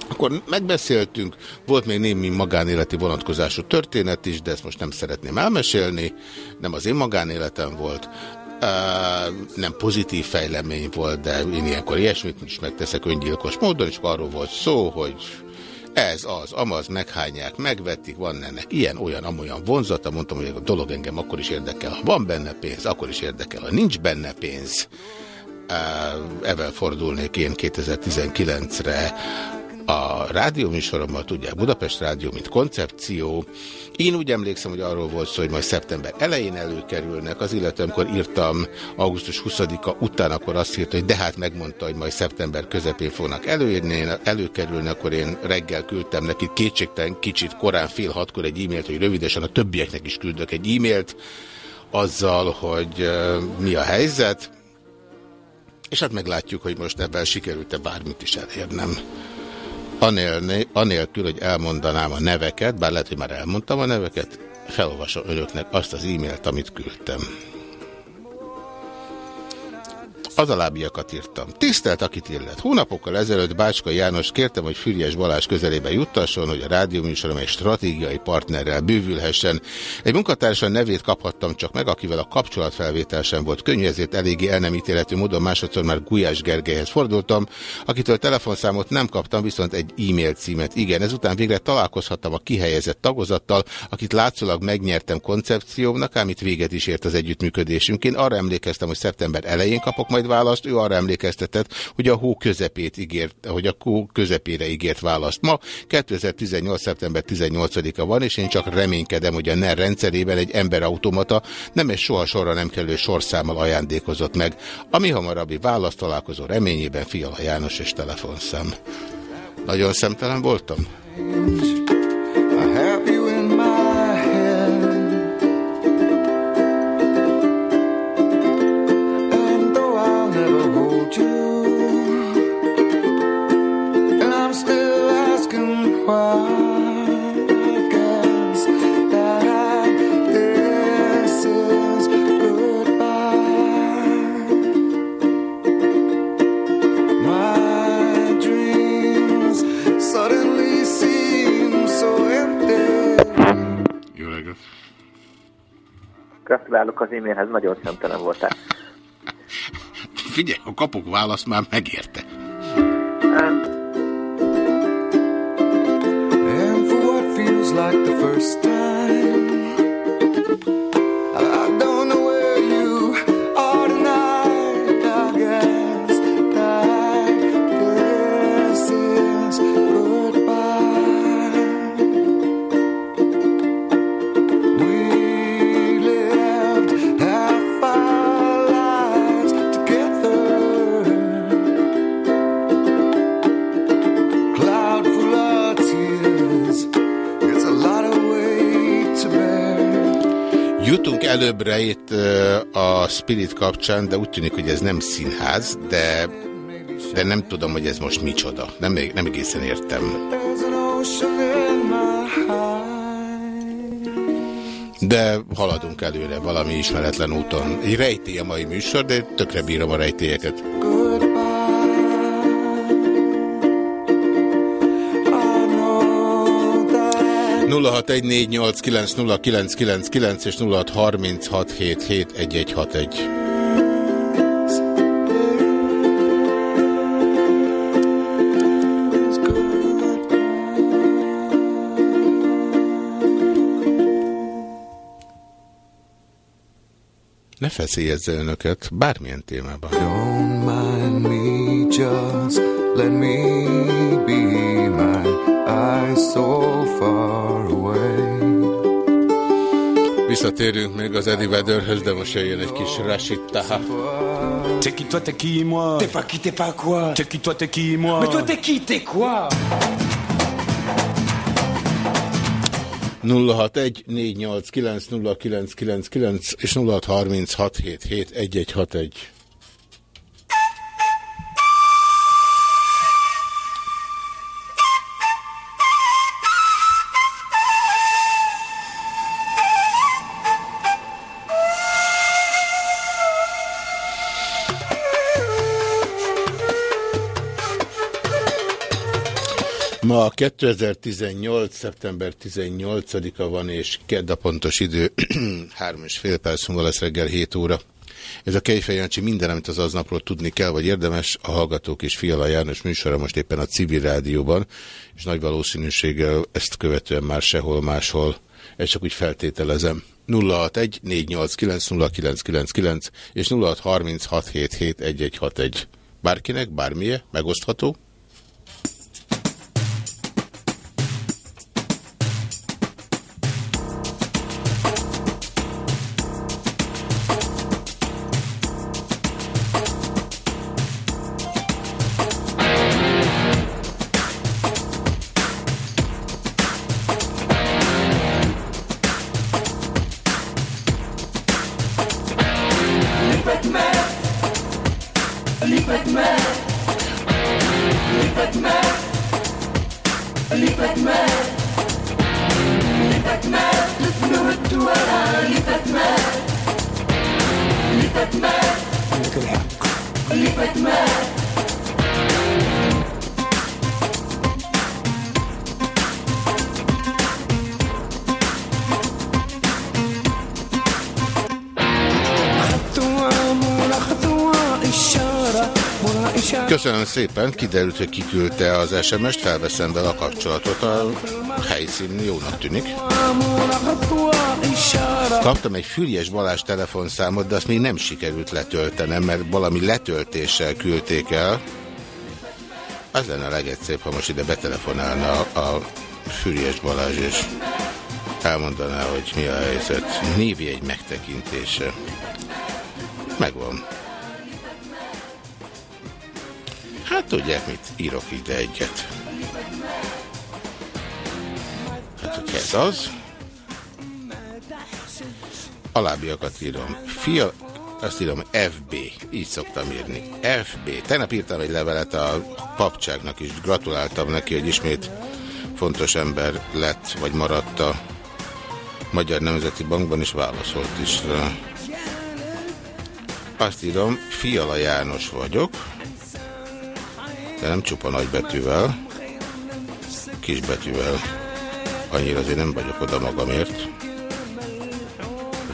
akkor megbeszéltünk, volt még némi magánéleti vonatkozású történet is, de ezt most nem szeretném elmesélni, nem az én magánéletem volt, Uh, nem pozitív fejlemény volt, de én ilyenkor ilyesmit is megteszek öngyilkos módon, és arról volt szó, hogy ez az, amaz, meghányják, megvetik, van ennek ilyen, olyan, amolyan vonzata, mondtam, hogy a dolog engem akkor is érdekel, ha van benne pénz, akkor is érdekel, ha nincs benne pénz, evel fordulnék én 2019-re a rádióműsorommal, tudják, Budapest Rádió, mint koncepció. Én úgy emlékszem, hogy arról volt szó, hogy majd szeptember elején előkerülnek, az illetve amikor írtam augusztus 20-a után, akkor azt írta, hogy de hát megmondta, hogy majd szeptember közepén fognak előírni, előkerülni, akkor én reggel küldtem neki kétségtelen kicsit korán fél hatkor egy e-mailt, hogy rövidesen a többieknek is küldök egy e-mailt, azzal, hogy mi a helyzet, és hát meglátjuk, hogy most ebben sikerült-e bármit is elérnem. Anél, anélkül, hogy elmondanám a neveket, bár lehet, hogy már elmondtam a neveket, felolvasom önöknek azt az e-mailt, amit küldtem. Az alábbiakat írtam. Tisztelt, akit illet. Hónapokkal ezelőtt Bácska János kértem, hogy Füriás Balázs közelébe juttasson, hogy a rádióműsorom egy stratégiai partnerrel bővülhessen. Egy munkatársam nevét kaphattam csak meg, akivel a kapcsolatfelvétel sem volt könnyű, ezért eléggé el nem ítéletű módon másodszor már Gulyás Gergelyhez fordultam, akitől telefonszámot nem kaptam, viszont egy e-mail címet. Igen, ezután végre találkozhattam a kihelyezett tagozattal, akit látszólag megnyertem koncepciómnak, ám itt véget is ért az együttműködésünk. Én arra emlékeztem, hogy szeptember elején kapok majd választ, ő arra emlékeztetett, hogy a hó közepét ígért, hogy a hó közepére ígért választ. Ma 2018. szeptember 18-a van, és én csak reménykedem, hogy a NER rendszerében egy emberautomata nem egy soha sorra nem kellő sorszámmal ajándékozott meg. A mi hamarabbi választ találkozó reményében Fiala János és telefonszám. Nagyon szemtelen voltam? I Gratulálok az e-mailhez, nagyon szemtelen voltál. Figyelj, ha kapok választ, már megérte. And for what feels like the first time, Itt ö, a Spirit kapcsán, de úgy tűnik, hogy ez nem színház, de, de nem tudom, hogy ez most micsoda. Nem, nem egészen értem. De haladunk előre valami ismeretlen úton. Egy rejtély a mai műsor, de tökre bírom a rejtélyeket. 0614890999 és 0636771161. Ne feszélyezze önöket bármilyen témában. Don't mind me, just let me be my eyes so Visszatérünk még az Eddie Vedderhöz, de most jöjjön egy kis Rashid Taha. T'es qui toi, t'es qui moi T'es pas qui, t'es pas quoi T'es qui toi, t'es qui moi Mais toi, t'es qui, t'es quoi 061 489 0999 és 0636771161. Ma 2018. szeptember 18-a van, és kedd a pontos idő, három és fél perc múlva lesz reggel 7 óra. Ez a Kejfej Jancsi minden, amit az aznapról tudni kell, vagy érdemes, a Hallgatók és Fiala János műsora most éppen a civil rádióban, és nagy valószínűséggel ezt követően már sehol máshol. Ezt csak úgy feltételezem. 061 489 0999 és 0636771161. Bárkinek, bármilyen, megosztható. Lépek meg! Köszönöm szépen, kiderült, hogy kiküldte az SMS-t, felveszem vele a kapcsolatot, a helyszín jónak tűnik. Kaptam egy Füriás Balázs telefonszámot, de azt még nem sikerült letöltenem, mert valami letöltéssel küldték el. Az lenne a legegyszerűbb, ha most ide betelefonálna a Füriás Balázs, és elmondaná, hogy mi a helyzet. Névjegy megtekintése. Megvan. Hát tudják mit, írok ide egyet. Hát, hogy ez az. Alábbiakat írom. Fia, azt írom FB, így szoktam írni. FB. Tegnap írtam egy levelet a papcságnak is, gratuláltam neki, hogy ismét fontos ember lett, vagy maradt a Magyar Nemzeti Bankban, és válaszolt is rá. Azt írom, Fiala János vagyok, de nem csupa nagybetűvel, kisbetűvel. Annyira azért nem vagyok oda magamért.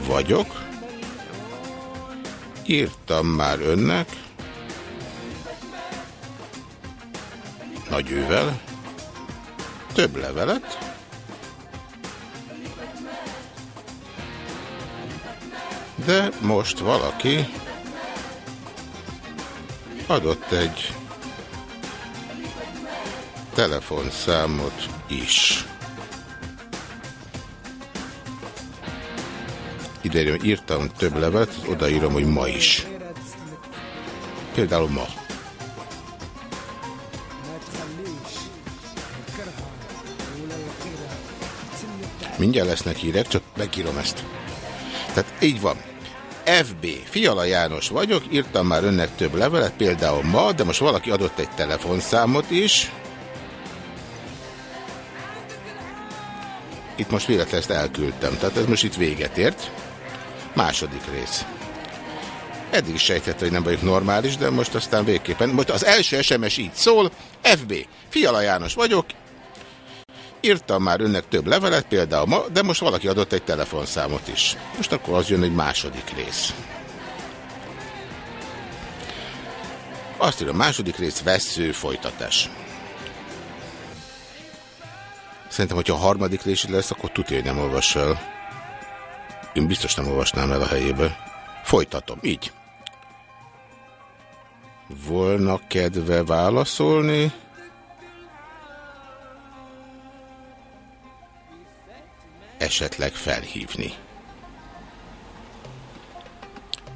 Vagyok. Írtam már önnek. Nagy ővel. Több levelet. De most valaki adott egy telefonszámot is. Ide írtam több levet, odaírom, hogy ma is. Például ma. Mindjárt lesznek hírek, csak megírom ezt. Tehát így van. FB, Fiala János vagyok, írtam már önnek több levelet, például ma, de most valaki adott egy telefonszámot is. Itt most véletlenül ezt elküldtem, tehát ez most itt véget ért. Második rész. Eddig is sejtette, hogy nem vagyok normális, de most aztán végképpen. Most az első SMS így szól, FB, Fiala János vagyok, írtam már önnek több levelet, például ma, de most valaki adott egy telefonszámot is. Most akkor az jön egy második rész. Azt írom, második rész vesző folytatás. Szerintem, hogyha a harmadik rész lesz, akkor tudja, hogy nem olvas el. Én biztos nem olvasnám el a helyébe. Folytatom, így. Volna kedve válaszolni? Esetleg felhívni.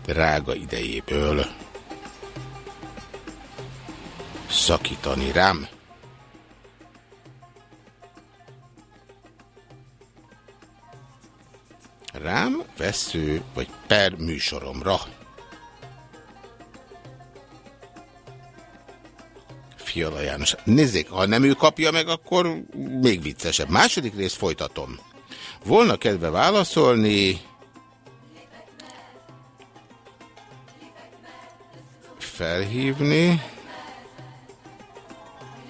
Drága idejéből szakítani rám? Rám, vesző vagy per műsoromra. Fiala János. Nézzék, ha nem ő kapja meg, akkor még viccesebb. Második rész folytatom. Volna kedve válaszolni... Felhívni...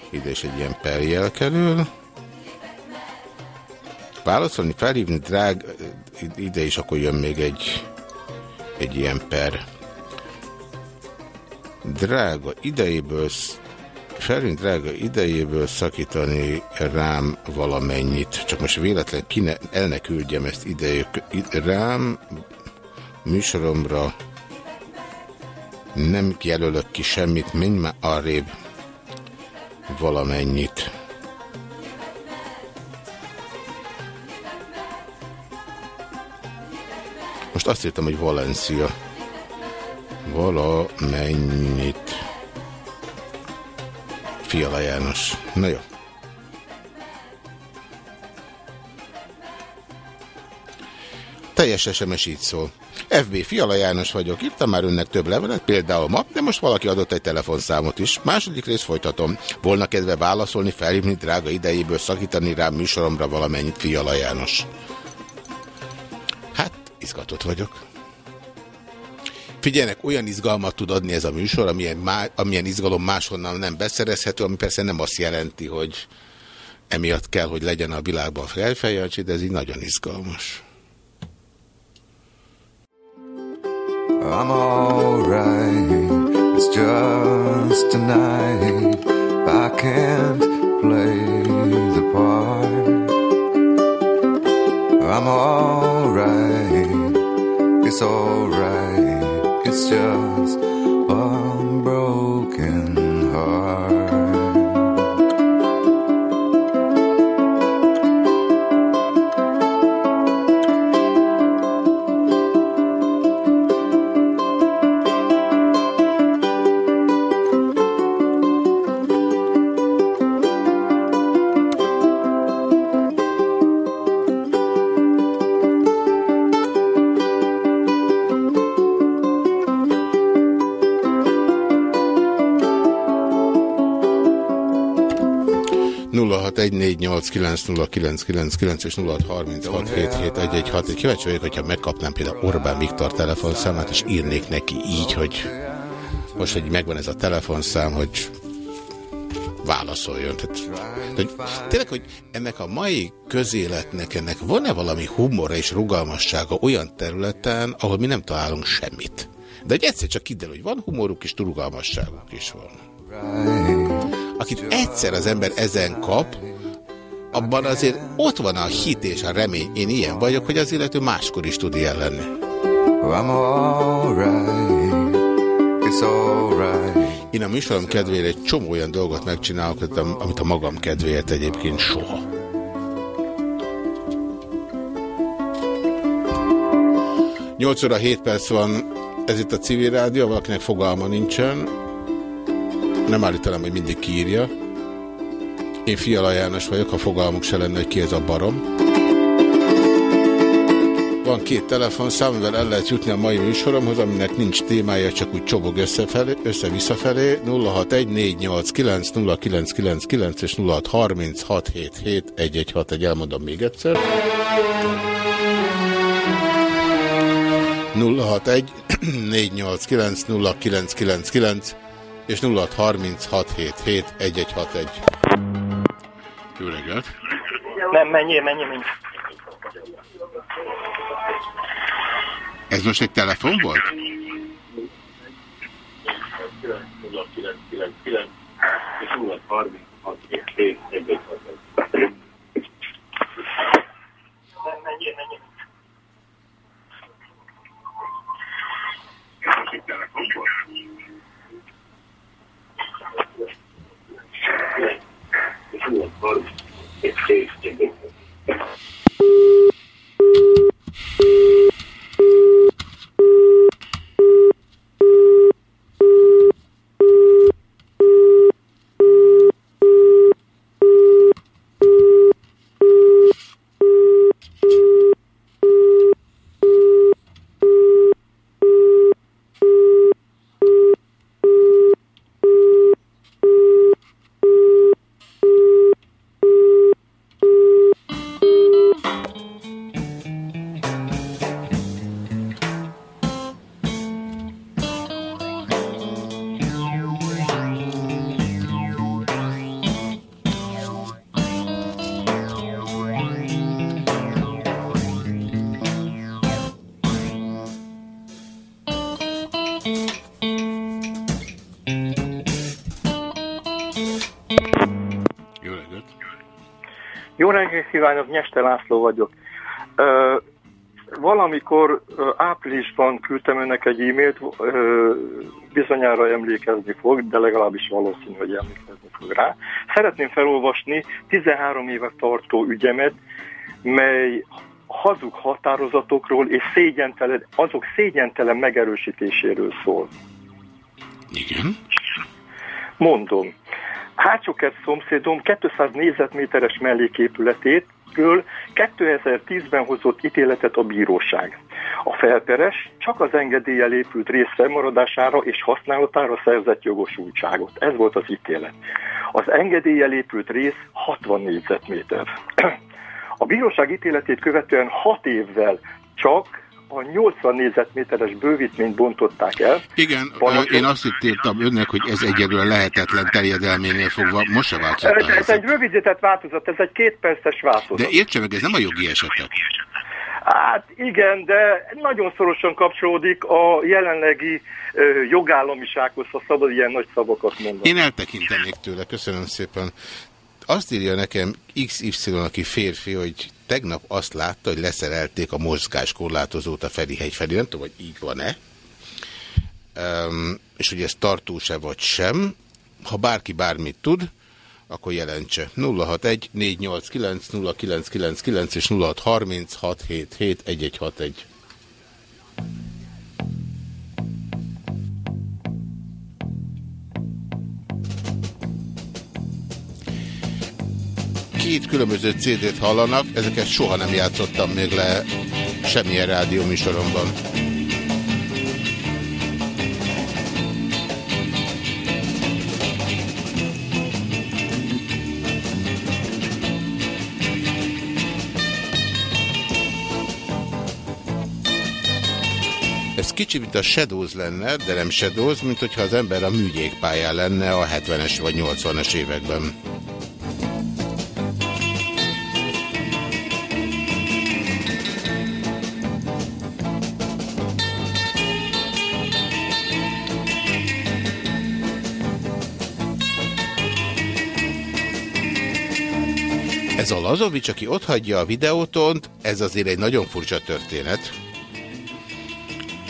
Ide is egy ilyen perjel kerül. Válaszolni, felhívni, drág... Ide is akkor jön még egy, egy ilyen per. Drága idejéből felhívni, drága idejéből szakítani rám valamennyit. Csak most véletlen kine, el ne küldjem ezt ide, rám műsoromra nem jelölök ki semmit, menj már arrébb valamennyit. Azt írtam, hogy Valencia. Valamennyit. Fiala János. Na jó. Teljes SMS így szól. FB Fiala János vagyok, írtam már önnek több levelet, például ma, de most valaki adott egy telefonszámot is. Második rész folytatom. Volna kedve válaszolni, felhívni, drága idejéből szakítani rám műsoromra valamennyit Fiala János. Izgatott vagyok. Figyeljenek, olyan izgalmat tud adni ez a műsor, amilyen, má, amilyen izgalom máshonnan nem beszerezhető, ami persze nem azt jelenti, hogy emiatt kell, hogy legyen a világban felfejancsi, de ez így nagyon izgalmas. I'm. It's just a night I can't play the part. I'm alright, it's alright, it's just és 0636771161. Kíváncsi vagyok, hogyha megkapnám például Orbán Viktor telefonszámát, és írnék neki így, hogy most, hogy megvan ez a telefonszám, hogy válaszoljon. Tehát, hogy, tényleg, hogy ennek a mai közéletnek ennek van-e valami humora és rugalmassága olyan területen, ahol mi nem találunk semmit. De egy egyszer csak kiderül, hogy van humoruk és rugalmasságuk is van. Akit egyszer az ember ezen kap, abban azért ott van a hit és a remény, én ilyen vagyok, hogy az illető máskor is tud ilyen lenni. Én a műsorom kedvére egy csomó olyan dolgot megcsinálok, amit a- amit a magam kedvéért egyébként soha. Nyolc óra 7 perc van, ez itt a civil rádió, valakinek fogalma nincsen. Nem állítanám, hogy mindig kiírja. Én Fiala János vagyok, ha fogalmuk se lenne, hogy ki ez a barom. Van két telefonszám, amivel el lehet jutni a mai műsoromhoz, aminek nincs témája, csak úgy csobog össze-visszafelé. 0614890999 és 0636771161, elmondom még egyszer. 061 489 és 0636771161. Jó reggelt! Nem, menjél, menjél, menjél. Ez most egy telefon volt? és 0 36 7 1 It's safe to be. Reggelt kívánok, Nyeste László vagyok. Ö, valamikor ö, áprilisban küldtem önnek egy e-mailt, ö, bizonyára emlékezni fog, de legalábbis valószínű, hogy emlékezni fog rá. Szeretném felolvasni 13 éve tartó ügyemet, mely hazug határozatokról és szégyentelen, azok szégyentelen megerősítéséről szól. Igen. Mondom, Hátsókert szomszédom 200 négyzetméteres melléképületétről 2010-ben hozott ítéletet a bíróság. A felperes csak az engedéllyel épült rész fennmaradására és használatára szerzett jogosultságot. Ez volt az ítélet. Az engedéllyel épült rész 60 négyzetméter. A bíróság ítéletét követően 6 évvel csak a 80 négyzetméteres bővítményt bontották el. Igen, ö, én azt itt írtam önnek, hogy ez egyedül lehetetlen terjedelménél fogva, most se változott Ez, ez egy rövidített változat, ez egy kétperces változat. De értse meg, ez nem a jogi esetek. Hát igen, de nagyon szorosan kapcsolódik a jelenlegi ö, jogállamisághoz, ha szabad ilyen nagy szavakat mondani. Én eltekintenék tőle, köszönöm szépen. Azt írja nekem XY, aki férfi, hogy tegnap azt látta, hogy leszerelték a mozgáskorlátozót a Ferihegy felé. Nem tudom, hogy így van-e. És hogy ez tartós-e vagy sem. Ha bárki bármit tud, akkor jelentse. 061 489 0999 és 0630 677 Két különböző CD-t hallanak, ezeket soha nem játszottam még le semmilyen rádió műsoromban. Ez kicsi, mint a Shadows lenne, de nem Shadows, mint hogyha az ember a műgyékpályán lenne a 70-es vagy 80-es években. Ez a Lazovics, aki ott hagyja a videótont, ez azért egy nagyon furcsa történet.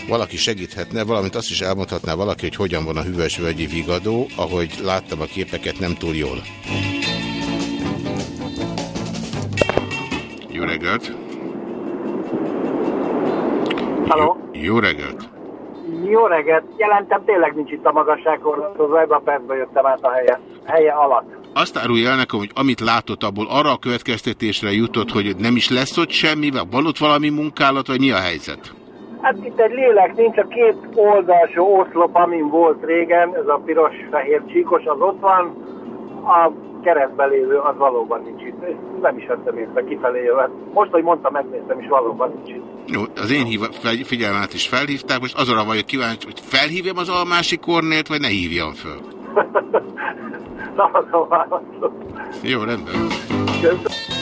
Valaki segíthetne, valamint azt is elmondhatná valaki, hogy hogyan van a hüvösvölgyi vigadó, ahogy láttam a képeket, nem túl jól. Jó reggelt! Halló? Jó reggelt! Jó reggelt! Jelentem, tényleg nincs itt a magasságkorlátozó, ebben a percben jöttem át a helye, helye alatt. Azt árulja el nekem, hogy amit látott, abból arra a következtetésre jutott, hogy nem is lesz ott semmi, vagy van ott valami munkálat, vagy mi a helyzet? Hát itt egy lélek nincs, a két oldalsó oszlop, amin volt régen, ez a piros-fehér csíkos, az ott van, a keresztben lévő az valóban nincs itt. Nem is vettem észre, kifelé jövet. Most, hogy mondtam, megnéztem, és valóban nincs itt. Jó, az én hív, figyelmet is felhívták, most azonra vagyok kíváncsi, hogy felhívjam az almási kornélt, vagy ne hívjam föl. Szavazom válaszol. Jó, rendben. Köszönöm.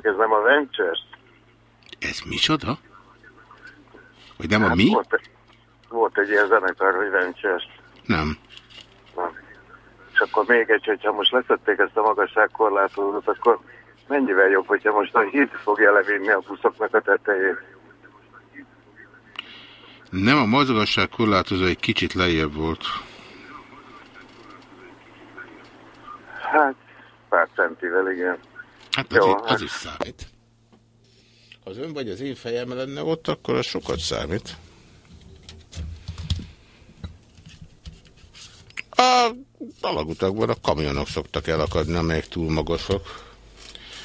Kívánok, ez nem a Ventures? Ez micsoda? Vagy nem a Hát mi? Volt, volt egy ilyen zenekar, hogy Ventures. Nem. Na. És akkor még egy, hogyha most leszették ezt a magasságkorlátozót, akkor mennyivel jobb, hogyha most a híd fogja levinni a buszoknak a tetejét? Nem, a mozgasság korlátozó egy kicsit lejjebb volt. Hát, pár centivel, igen. Hát az, Jó, Jó, hát- az is számít. Ha az ön vagy az én fejem lenne ott, akkor az sokat számít. A alagutakban a kamionok szoktak elakadni, amelyek túl magasak.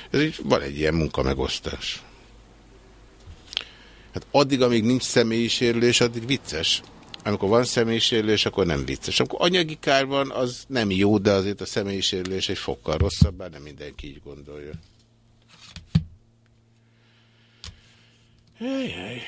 Ez így van egy ilyen munkamegosztás. Hát addig, amíg nincs személyi sérülés, addig vicces. Amikor van személyi sérülés, akkor nem vicces. Amikor anyagi kár van, az nem jó, de azért a személyi sérülés egy fokkal rosszabb, bár nem mindenki így gondolja. Jaj, jaj.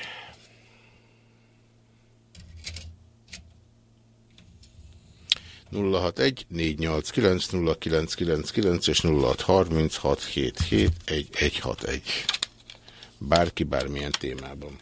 egy és egy. Bárki bármilyen témában.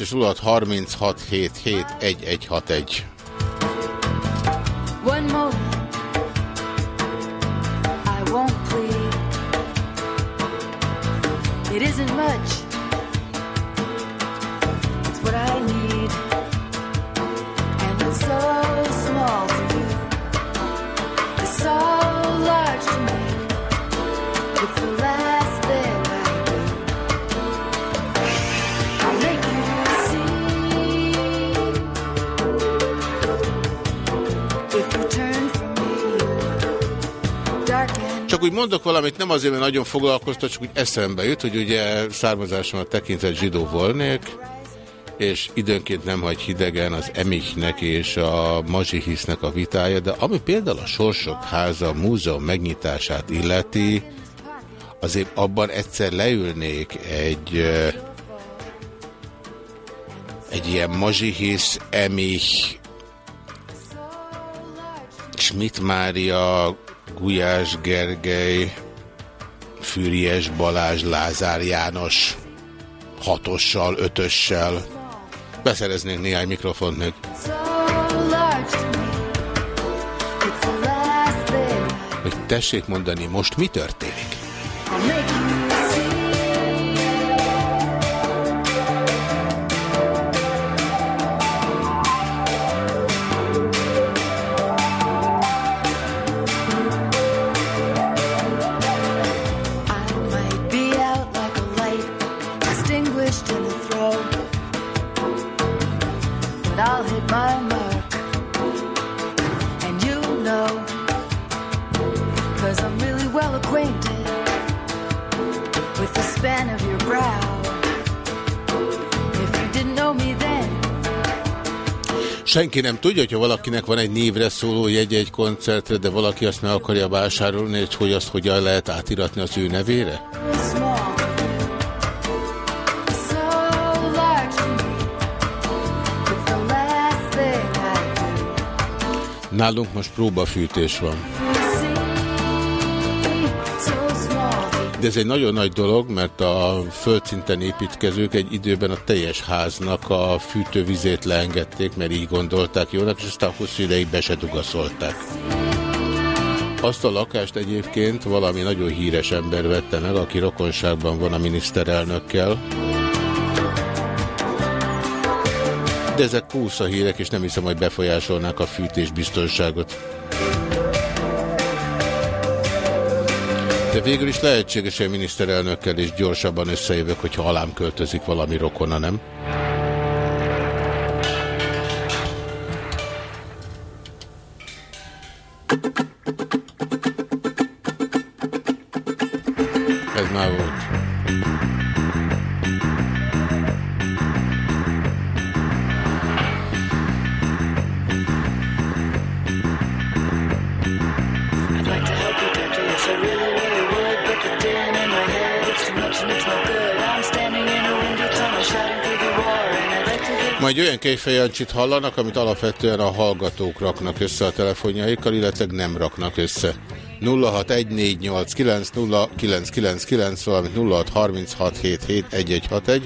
És 0636771161. mondok valamit, nem azért, mert nagyon foglalkoztat, csak úgy eszembe jut, hogy ugye származásomat tekintett zsidó volnék, és időnként nem hagy hidegen az Emichnek és a Mazsihisznek a vitája, de ami például a Sorsok Háza múzeum megnyitását illeti, azért abban egyszer leülnék egy egy ilyen Mazsihisz, Emich, Schmidt Mária, Gulyás Gergely, Fűries Balázs, Lázár János, hatossal, ötössel. Beszereznénk néhány mikrofont még. Hogy tessék mondani, most mi történik? Senki nem tudja, hogyha valakinek van egy névre szóló jegye egy koncertre, de valaki azt meg akarja vásárolni, hogy, hogy azt hogyan lehet átiratni az ő nevére? Nálunk most próbafűtés van. De ez egy nagyon nagy dolog, mert a földszinten építkezők egy időben a teljes háznak a fűtővizét leengedték, mert így gondolták jónak, és aztán hosszú ideig be se dugaszolták. Azt a lakást egyébként valami nagyon híres ember vette meg, aki rokonságban van a miniszterelnökkel. De ezek kúsza hírek, és nem hiszem, hogy befolyásolnák a fűtésbiztonságot. De végül is lehetséges, hogy miniszterelnökkel is gyorsabban összejövök, hogyha alám költözik valami rokona, nem? Majd olyan kejfejancsit hallanak, amit alapvetően a hallgatók raknak össze a telefonjaikkal, illetve nem raknak össze. 0614890999, valamint 0636771161.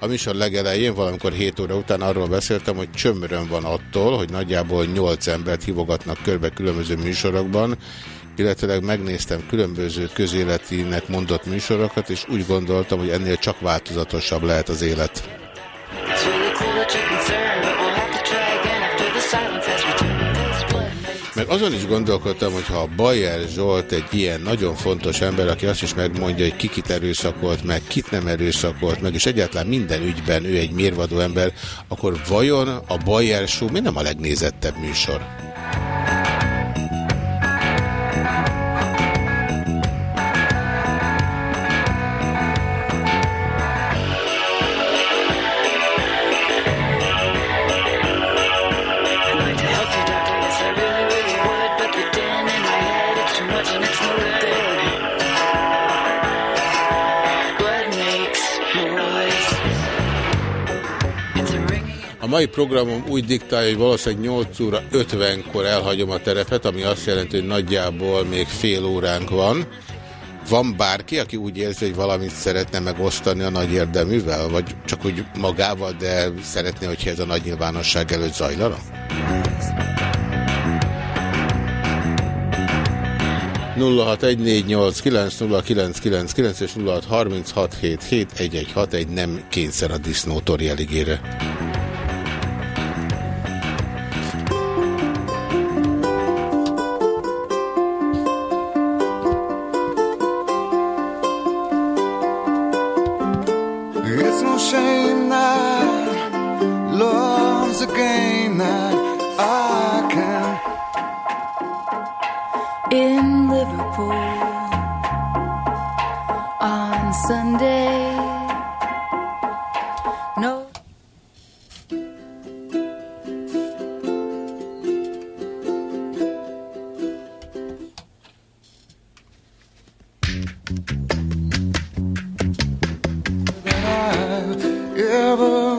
A műsor legelején, valamikor 7 óra után arról beszéltem, hogy csömöröm van attól, hogy nagyjából 8 embert hívogatnak körbe különböző műsorokban, illetve megnéztem különböző közéletinek mondott műsorokat, és úgy gondoltam, hogy ennél csak változatosabb lehet az élet. Azon is gondolkodtam, hogy ha a Bayer Zsolt egy ilyen nagyon fontos ember, aki azt is megmondja, hogy kikit erőszakolt meg, kit nem erőszakolt meg, és egyáltalán minden ügyben ő egy mérvadó ember, akkor vajon a Bayer Show mi nem a legnézettebb műsor? Mai programom úgy diktálja, hogy valószínűleg 8 óra 50-kor elhagyom a terepet, ami azt jelenti, hogy nagyjából még fél óránk van. Van bárki, aki úgy érzi, hogy valamit szeretne megosztani a nagy érdeművel, vagy csak úgy magával, de szeretné, hogyha ez a nagy nyilvánosság előtt zajlana? ...0614890999 és 0636771161 nem kényszer a disznótor jeligére.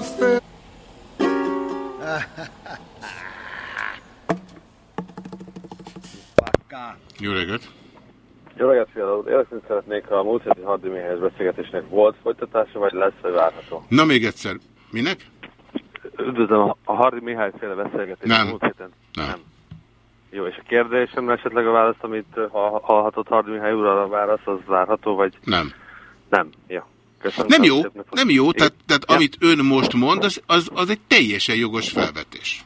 Felt. Jó reggelt! Jó reggelt, fiatal! Érdeklődni szeretnék a múlt heti Hardi Mihályos beszélgetésnek volt folytatása, vagy lesz, vagy várható? Na még egyszer, minek? Üdvözlöm a- Hardi Mihály féle beszélgetést Nem. a múlt héten. Nem. Jó, és a kérdésemre esetleg a választ, amit ha- hallhatott Hardi Mihály úr, a válasz, az várható, vagy Nem. nem? Jó. Köszönöm. Nem jó, nem jó, tehát, tehát Ja. amit ön most mond, az, az, az egy teljesen jogos felvetés.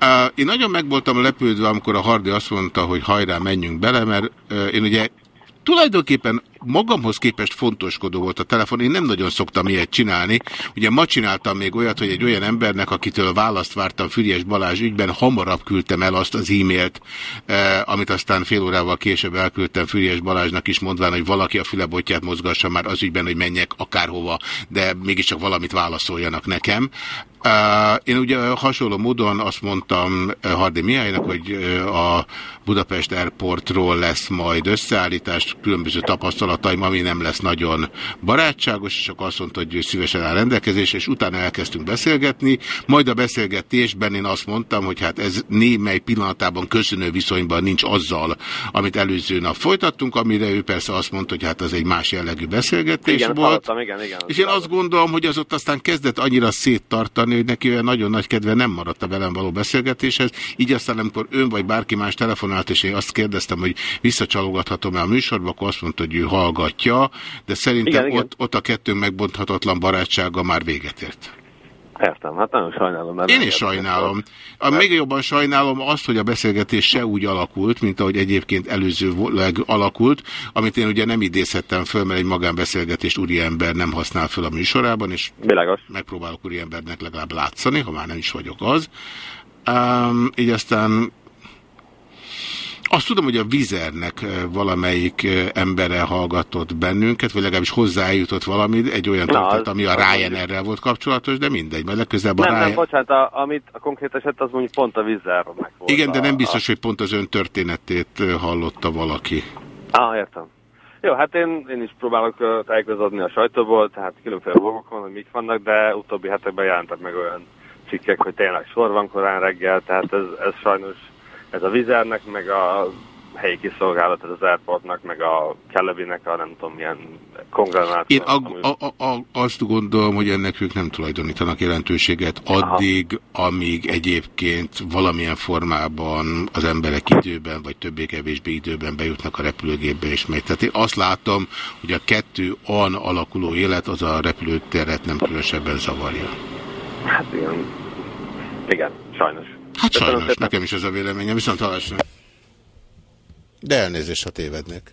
Uh, én nagyon meg voltam lepődve, amikor a Hardi azt mondta, hogy hajrá, menjünk bele, mert uh, én ugye tulajdonképpen magamhoz képest fontoskodó volt a telefon, én nem nagyon szoktam ilyet csinálni. Ugye ma csináltam még olyat, hogy egy olyan embernek, akitől választ vártam Füriás Balázs ügyben, hamarabb küldtem el azt az e-mailt, eh, amit aztán fél órával később elküldtem Füriás Balázsnak is, mondván, hogy valaki a fülebotját mozgassa már az ügyben, hogy menjek akárhova, de mégiscsak valamit válaszoljanak nekem. Én ugye hasonló módon azt mondtam uh, Hardi Mihálynak, hogy uh, a Budapest Airportról lesz majd összeállítás, különböző tapasztalataim, ami nem lesz nagyon barátságos, és akkor azt mondta, hogy szívesen áll rendelkezésre, és utána elkezdtünk beszélgetni. Majd a beszélgetésben én azt mondtam, hogy hát ez némely pillanatában köszönő viszonyban nincs azzal, amit előző nap folytattunk, amire ő persze azt mondta, hogy hát az egy más jellegű beszélgetés Igen, volt. hallottam, igen, igen. És én azt gondolom, hogy az ott aztán kezdett annyira széttartani, hogy neki olyan nagyon nagy kedve nem maradt a velem való beszélgetéshez. Így aztán, amikor ön vagy bárki más telefonált, és én azt kérdeztem, hogy visszacsalogathatom-e a műsorba, akkor azt mondta, hogy ő hallgatja, de szerintem Igen, igen. ott, ott a kettő megbonthatatlan barátsága már véget ért. Értem, hát nagyon sajnálom. Mert Én is sajnálom. A, még jobban sajnálom azt, hogy a beszélgetés se úgy alakult, mint ahogy egyébként előzőleg alakult, amit én ugye nem idézhettem föl, mert egy magánbeszélgetést úriember nem használ föl a műsorában, és Világos. megpróbálok úriembernek legalább látszani, ha már nem is vagyok az. Um, így aztán azt tudom, hogy a Vizernek valamelyik embere hallgatott bennünket, vagy legalábbis hozzájutott valami, egy olyan történet, ami a Ryanair-rel volt kapcsolatos, de mindegy, mert legközelebb a Nem, nem, Ryanair... bocsánat, a, amit a konkrét eset, az mondjuk pont a vízzelről meg volt. Igen, de a- nem a- biztos, hogy pont az ön történetét hallotta valaki. Ah, értem. Jó, hát én, én is próbálok tájékozódni a sajtóból, tehát különféle dolgok van, hogy mik vannak, de utóbbi hetekben jelentek meg olyan cikkek, hogy tényleg sor van korán reggel, tehát ez, ez sajnos, ez a vizernek, meg a helyi kiszolgálat, ez az airportnak, meg a Kellebinek a nem tudom milyen kongregáció. Én ag, a, a, a, azt gondolom, hogy ennek ők nem tulajdonítanak jelentőséget addig, amíg egyébként valamilyen formában az emberek időben, vagy többé-kevésbé időben bejutnak a repülőgépbe megy. Tehát én azt látom, hogy a kettő an alakuló élet az a repülőteret nem különösebben zavarja. Hát igen. Igen, sajnos. Hát Köszönöm sajnos, szépen. nekem is ez a véleményem, viszont hallásra. De elnézést, ha tévednék.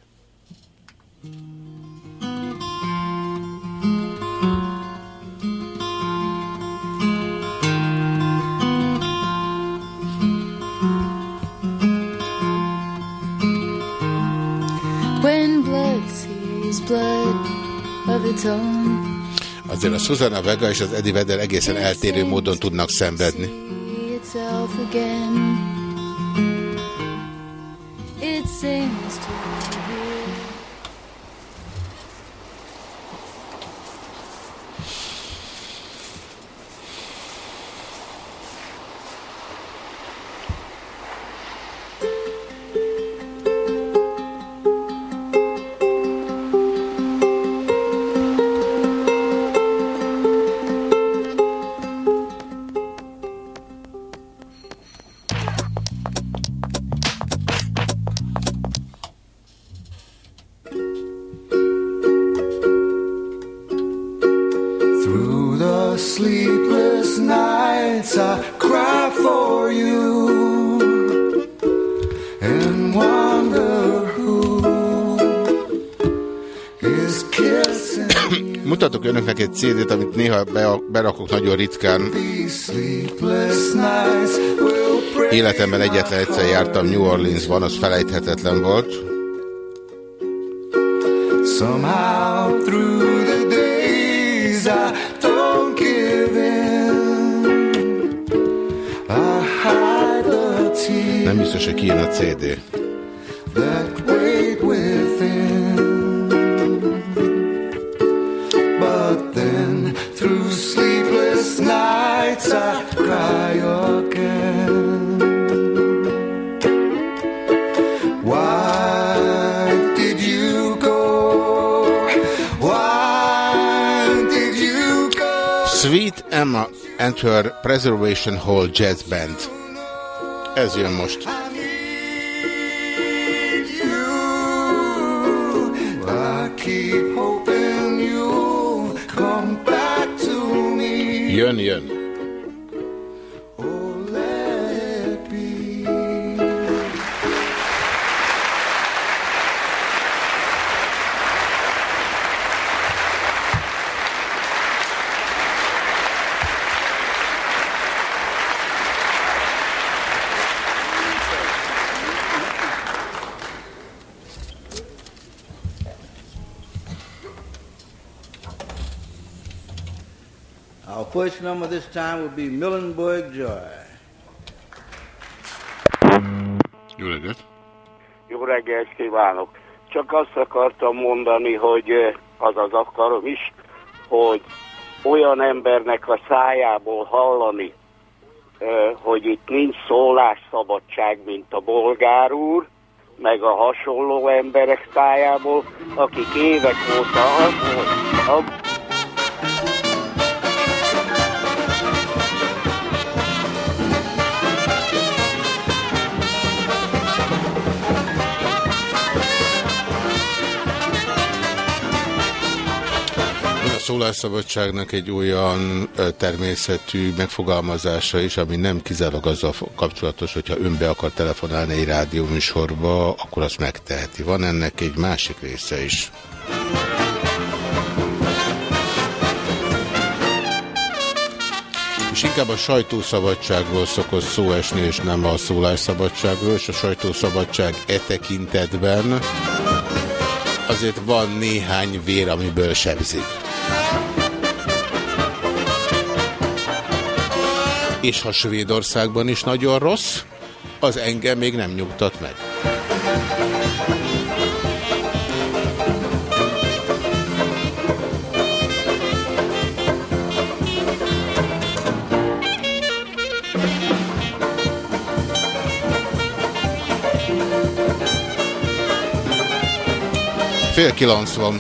When blood sees blood of its own, Azért a Susanna Vega és az Eddie Vedder egészen eltérő módon tudnak szenvedni. Itself again. Ritkán. Életemben egyetlen egyszer jártam New Orleansban, az felejthetetlen volt. Her Preservation Hall Jazz Band. Ez jön most. I keep this time will be Millenburg Joy. Jó reggelt. Jó reggelt kívánok! Csak azt akartam mondani, hogy eh, azaz akarom is, hogy olyan embernek a szájából hallani, eh, hogy itt nincs szólásszabadság, mint a bolgár úr, meg a hasonló emberek szájából, akik évek óta abból, szólásszabadságnak egy olyan természetű megfogalmazása is, ami nem kizárólag azzal kapcsolatos, hogyha ön be akar telefonálni egy rádióműsorba, akkor azt megteheti. Van ennek egy másik része is. És inkább a sajtószabadságról szokott szó esni, és nem a szólásszabadságról, és a sajtószabadság e tekintetben azért van néhány vér, amiből sebzik. És ha Svédországban is nagyon rossz, az engem még nem nyugtat meg. Fél kilenc van.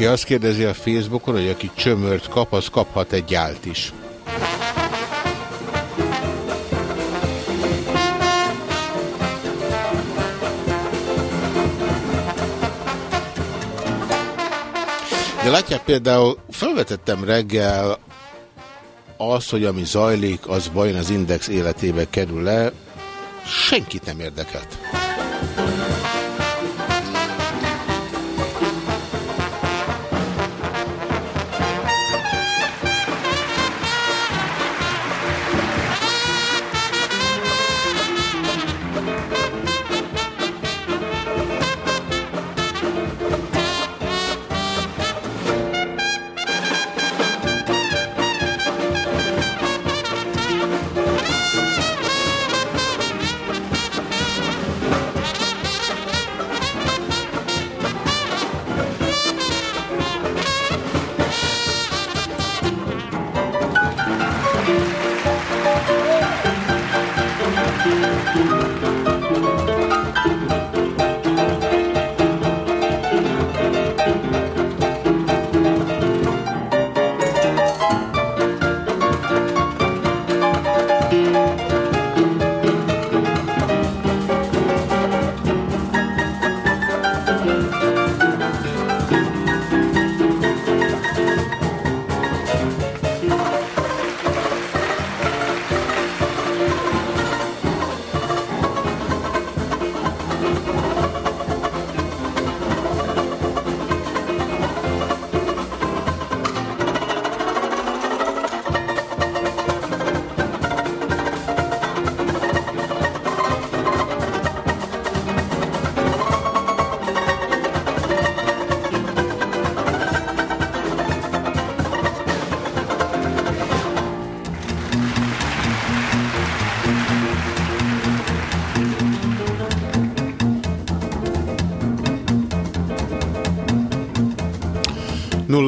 Valaki azt kérdezi a Facebookon, hogy aki csömört kap, az kaphat egy gyált is. De látják például, felvetettem reggel az, hogy ami zajlik, az vajon az Index életébe kerül-e, senkit nem érdekelt.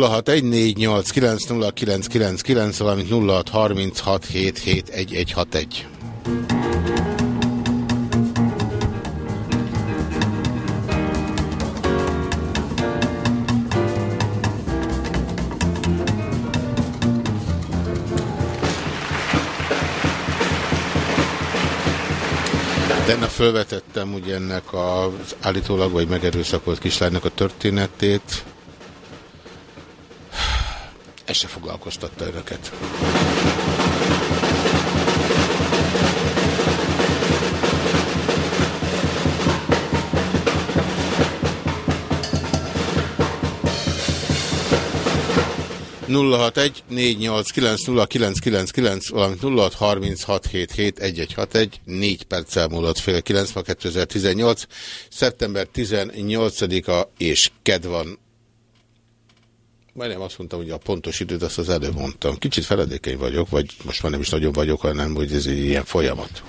0614890999, valamint 0636771161. Tegnap felvetettem ugye ennek az állítólag vagy megerőszakolt kislánynak a történetét. Hét hét egy egy hat egy négy perccel múlott fél kilenc ma 2018 szeptember 18-a és ked van Majdnem azt mondtam, hogy a pontos időt azt az előbb mondtam. Kicsit feledékeny vagyok, vagy most már nem is nagyon vagyok, hanem hogy ez egy ilyen folyamat.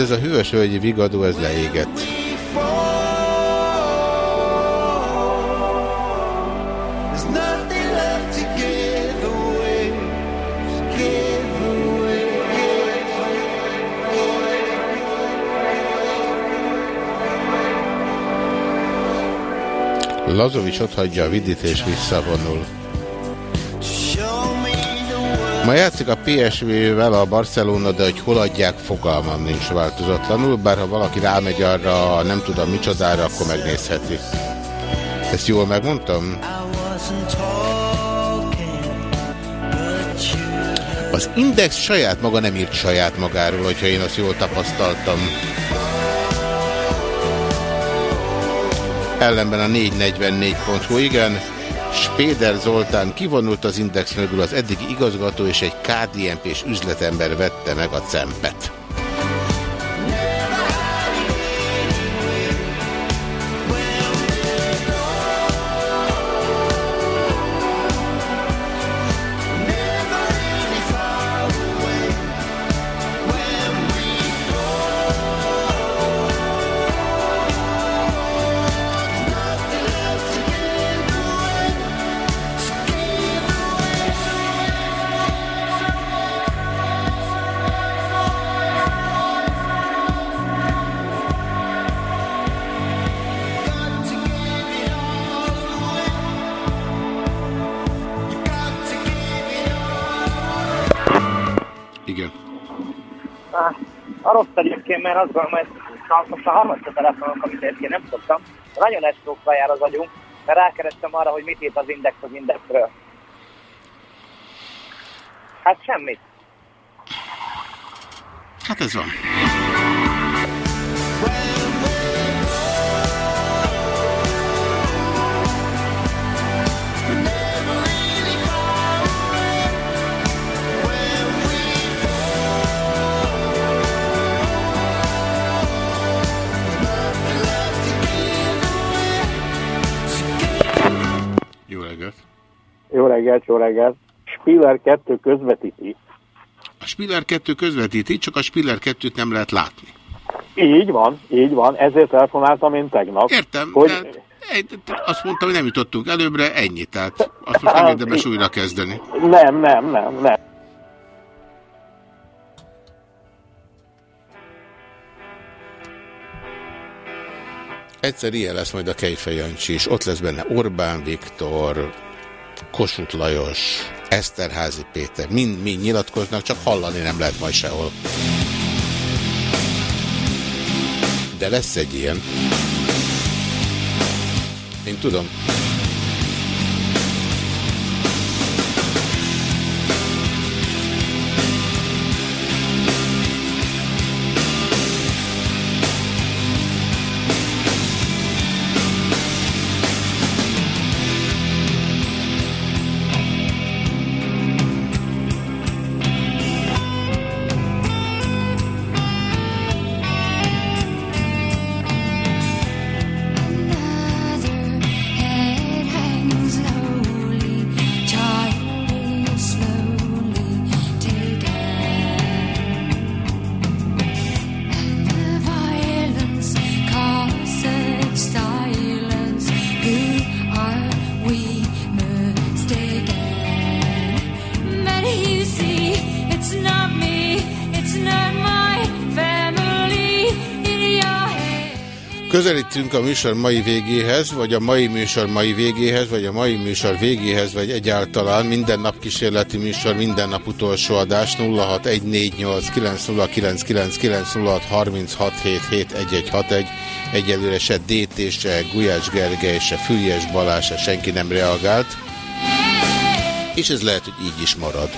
Hát ez a hűvös völgyi vigadó, ez leégett. Lazovics ott a vidit és visszavonul. Ma játszik a PSV-vel a Barcelona, de hogy hol adják, fogalmam nincs változatlanul, bár ha valaki rámegy arra, nem tudom micsodára, akkor megnézheti. Ezt jól megmondtam? Az Index saját maga nem írt saját magáról, hogyha én azt jól tapasztaltam. Ellenben a 444.hu, igen. Spéder Zoltán kivonult az Index mögül, az eddigi igazgató és egy KDNP-s üzletember vette meg a cempet. Egyébként, mert azt gondolom, hogy most a harmadik telefonok, amit egyébként nem szoktam, nagyon estókkal jár az agyunk, mert rákerestem arra, hogy mit írt az Index az Indexről. Hát semmit. Hát ez van. Jó reggelt, jó reggelt. Spiller 2 közvetíti. A Spiller 2 közvetíti, csak a Spiller 2-t nem lehet látni. Így van, így van, ezért telefonáltam én tegnap. Értem, hogy... de azt mondtam, hogy nem jutottunk előbbre, ennyi. Tehát azt most nem Hát, érdemes újra kezdeni. Nem, nem, nem, nem. Egyszer ilyen lesz majd a Kejfej Jancsi is. Ott lesz benne Orbán Viktor, Kossuth Lajos, Eszterházi Péter. Mind, mind nyilatkoznak, csak hallani nem lehet majd sehol. De lesz egy ilyen. Én tudom. Közelítünk a műsor mai végéhez, vagy a mai műsor mai végéhez, vagy a mai műsor végéhez, vagy egyáltalán minden nap kísérleti műsor, minden nap utolsó adás 0614890999 Egyelőre se DT, se Gulyás Gergely, se Fülyes Balázs, se senki nem reagált. És ez lehet, hogy így is marad.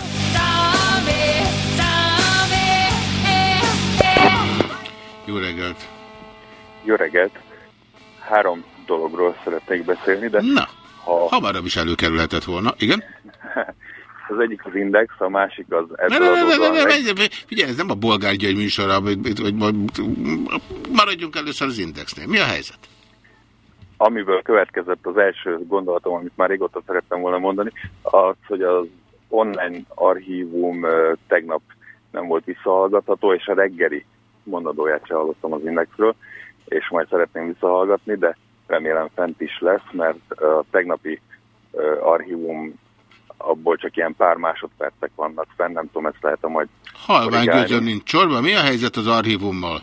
Jó reggelt! Jó reggelt! Három dologról szeretnék beszélni, de Na, ha hamarabb is előkerülhetett volna. Igen? az egyik az Index, a másik az ebből ne, ne, ne, ne, ne, ne, Figyelj, ez nem a Bolgár György műsora, vagy, vagy maradjunk először az Indexnél. Mi a helyzet? amiből következett az első gondolatom, amit már régóta szerettem volna mondani, az, hogy az online archívum tegnap nem volt visszahallgatható, és a reggeli mondadóját sem hallottam az Indexről, és majd szeretném visszahallgatni, de remélem fent is lesz, mert a tegnapi archívum abból csak ilyen pár másodpercek vannak fenn, nem tudom, ezt lehet majd Halvány gözön nincs csorba. Mi a helyzet az archívummal?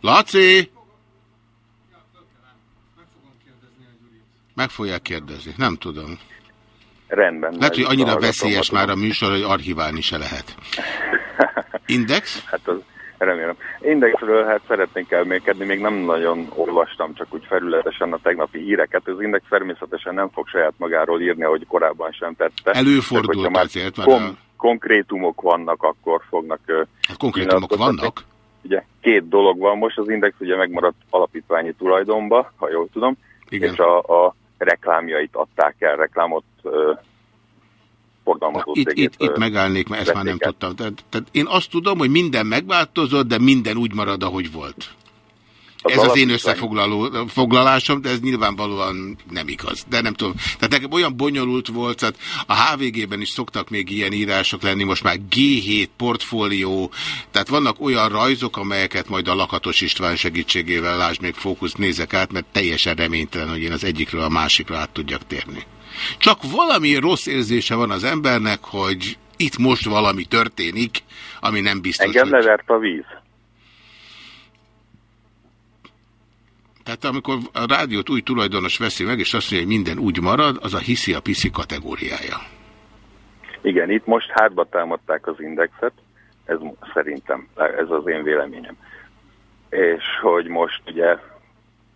Laci! Meg fogják kérdezni. Nem tudom. Rendben. Lehet, hogy annyira veszélyes már a műsor, hogy archiválni se lehet. Index? Hát az, remélem. Indexről hát szeretnék elmélkedni, még nem nagyon olvastam, csak úgy felületesen a tegnapi híreket. Az Index természetesen nem fog saját magáról írni, ahogy korábban sem tette. Előfordult Csak már azért, mert konkrétumok vannak, akkor fognak... Hát konkrétumok vannak. Ugye két dolog van most, az Index ugye megmaradt alapítványi tulajdonba, ha jól tudom, Igen. és a, a reklámjait adták el, reklámot forgalmazó Itt, cégét, itt, itt megállnék, mert ezt már nem tudtam. Tehát, tehát én azt tudom, hogy minden megváltozott, de minden úgy marad, ahogy volt. Az ez az én alapítvány- összefoglaló foglalásom, de ez nyilvánvalóan nem igaz. De nem tudom. Tehát nekem olyan bonyolult volt, tehát a HVG-ben is szoktak még ilyen írások lenni, most már G7 portfólió, tehát vannak olyan rajzok, amelyeket majd a Lakatos István segítségével lásd még fókuszt nézek át, mert teljesen reménytelen, hogy én az egyikről a másikra át tudjak térni. Csak valami rossz érzése van az embernek, hogy itt most valami történik, ami nem biztos, Engem hogy... levert a víz. Tehát amikor a rádiót új tulajdonos veszi meg, és azt mondja, hogy minden úgy marad, az a hiszi a piszi kategóriája. Igen, itt most hátba támadták az indexet, ez szerintem, ez az én véleményem. És hogy most ugye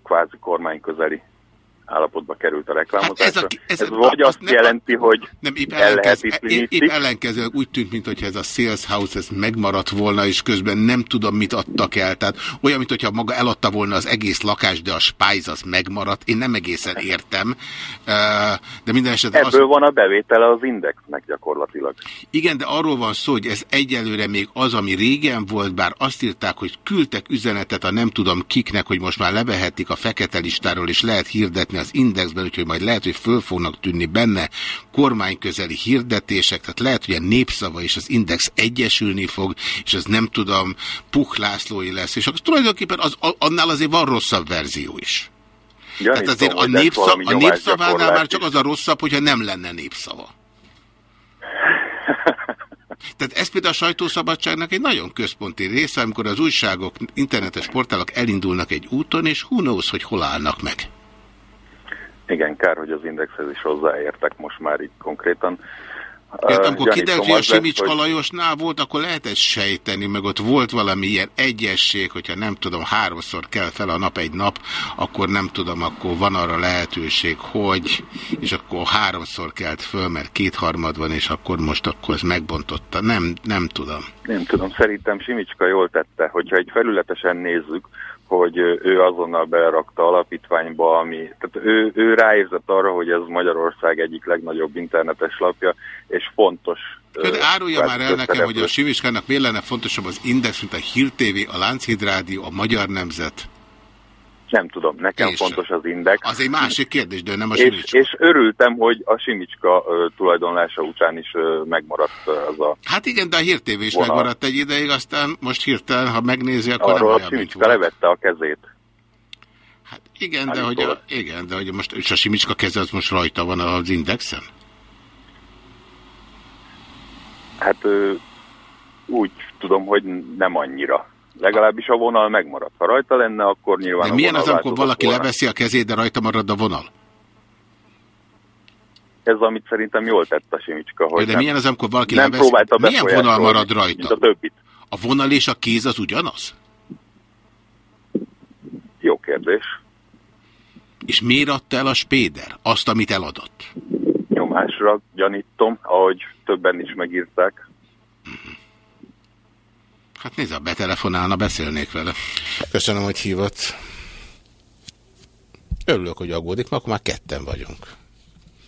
kvázi kormányközeli állapotba került a reklámozásra. Hát ez a- ez, ez vagy azt azt nem- jelenti, hogy Nem, épp, el lehet itt épp, épp ellenkezőleg úgy tűnt, mintha ez a Sales House ez megmaradt volna, és közben nem tudom, mit adtak el. Tehát olyan, mintha maga eladta volna az egész lakást, de a Spice az megmaradt. Én nem egészen értem. De minden esetre Ebből van a bevétele az indexnek gyakorlatilag. igen, de arról van szó, hogy ez egyelőre még az, ami régen volt, bár azt írták, hogy küldtek üzenetet a nem tudom kiknek, hogy most már levehetik a fekete listáról, és lehet hirdetni az indexben, úgyhogy majd lehet, hogy föl fognak tűnni benne kormányközeli hirdetések, tehát lehet, hogy a népszava és az index egyesülni fog, és az nem tudom, Puch Lászlói lesz, és akkor tulajdonképpen az, annál azért van rosszabb verzió is. Gyanítom, Tehát azért a, népszav, a népszavánál már csak az a rosszabb, hogyha nem lenne népszava. Tehát ez például a sajtószabadságnak egy nagyon központi része, amikor az újságok, internetes portálok elindulnak egy úton, és who knows, hogy hol állnak meg. Igen, kár, hogy az indexhez is hozzáértek most már így konkrétan. Tehát amikor gyanítom, kiderült, hogy a Simicska hogy- Lajosnál volt, akkor lehetett sejteni, meg ott volt valami ilyen egyesség, hogyha nem tudom, háromszor kell fel a nap egy nap, akkor nem tudom, akkor van arra lehetőség, hogy, és akkor háromszor kelt föl, mert kétharmad van, és akkor most akkor ez megbontotta. Nem, nem tudom. Nem tudom, szerintem Simicska jól tette, hogyha egy felületesen nézzük, hogy ő azonnal belerakta alapítványba, ami, tehát ő, ő ráérzett arra, hogy ez Magyarország egyik legnagyobb internetes lapja, és fontos. ö, De árulja már el nekem, hogy a Simiskának miért lenne fontosabb az Index, mint a Hír TV, a Lánchíd Rádió, a Magyar Nemzet. Nem tudom, nekem sem. fontos az index. Az egy másik kérdés, de nem a és, Simicska. és örültem, hogy a Simicska ö, tulajdonlása után is ö, megmaradt az a... Hát igen, de a Hír TV is Vonal. megmaradt egy ideig, aztán most hirtelen, ha megnézi, akkor Arról nem a olyan, mint Simicska levette a kezét. Igen, de hogy, a, igen, de hogy most, és a Simicska keze az most rajta van az Indexen? Hát úgy tudom, hogy nem annyira. Legalábbis a vonal megmaradt. Ha rajta lenne, akkor nyilván De milyen az, amikor valaki volna. leveszi a kezét, de rajta marad a vonal? Ez, amit szerintem jól tett a Simicska, hogy de nem, milyen az, amikor valaki nem leveszi? próbálta Milyen vonal marad rajta? Mint a többit. A vonal és a kéz az ugyanaz? Jó kérdés. És miért adta el a Spéder azt, amit eladott? Nyomásra gyanítom, ahogy többen is megírták. Hát nézd, ha betelefonálna, beszélnék vele. Köszönöm, hogy hívott. Örülök, hogy aggódik, mert akkor már ketten vagyunk.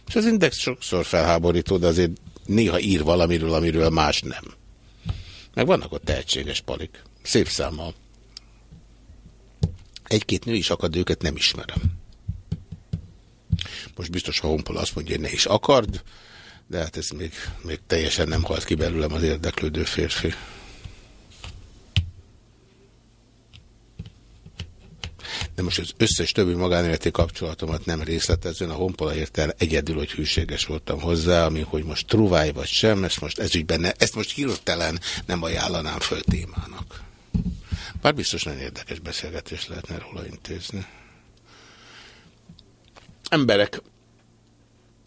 És az index sokszor felháborító, de azért néha ír valamiről, amiről más nem. Meg vannak ott tehetséges palik. Szép számmal. Egy-két nő is akad, őket nem ismerem. Most biztos, ha Honpol azt mondja, hogy ne is akard, de hát ez még, még teljesen nem halt ki belőlem az érdeklődő férfi. De most az összes többi magánéleti kapcsolatomat nem részletezően a honpola ért egyedül, hogy hűséges voltam hozzá, ami hogy most truváj vagy sem, ezt most ezügyben ne, ezt most hirtelen nem ajánlanám föl témának. Bár biztos nagyon érdekes beszélgetés lehetne róla intézni. Emberek,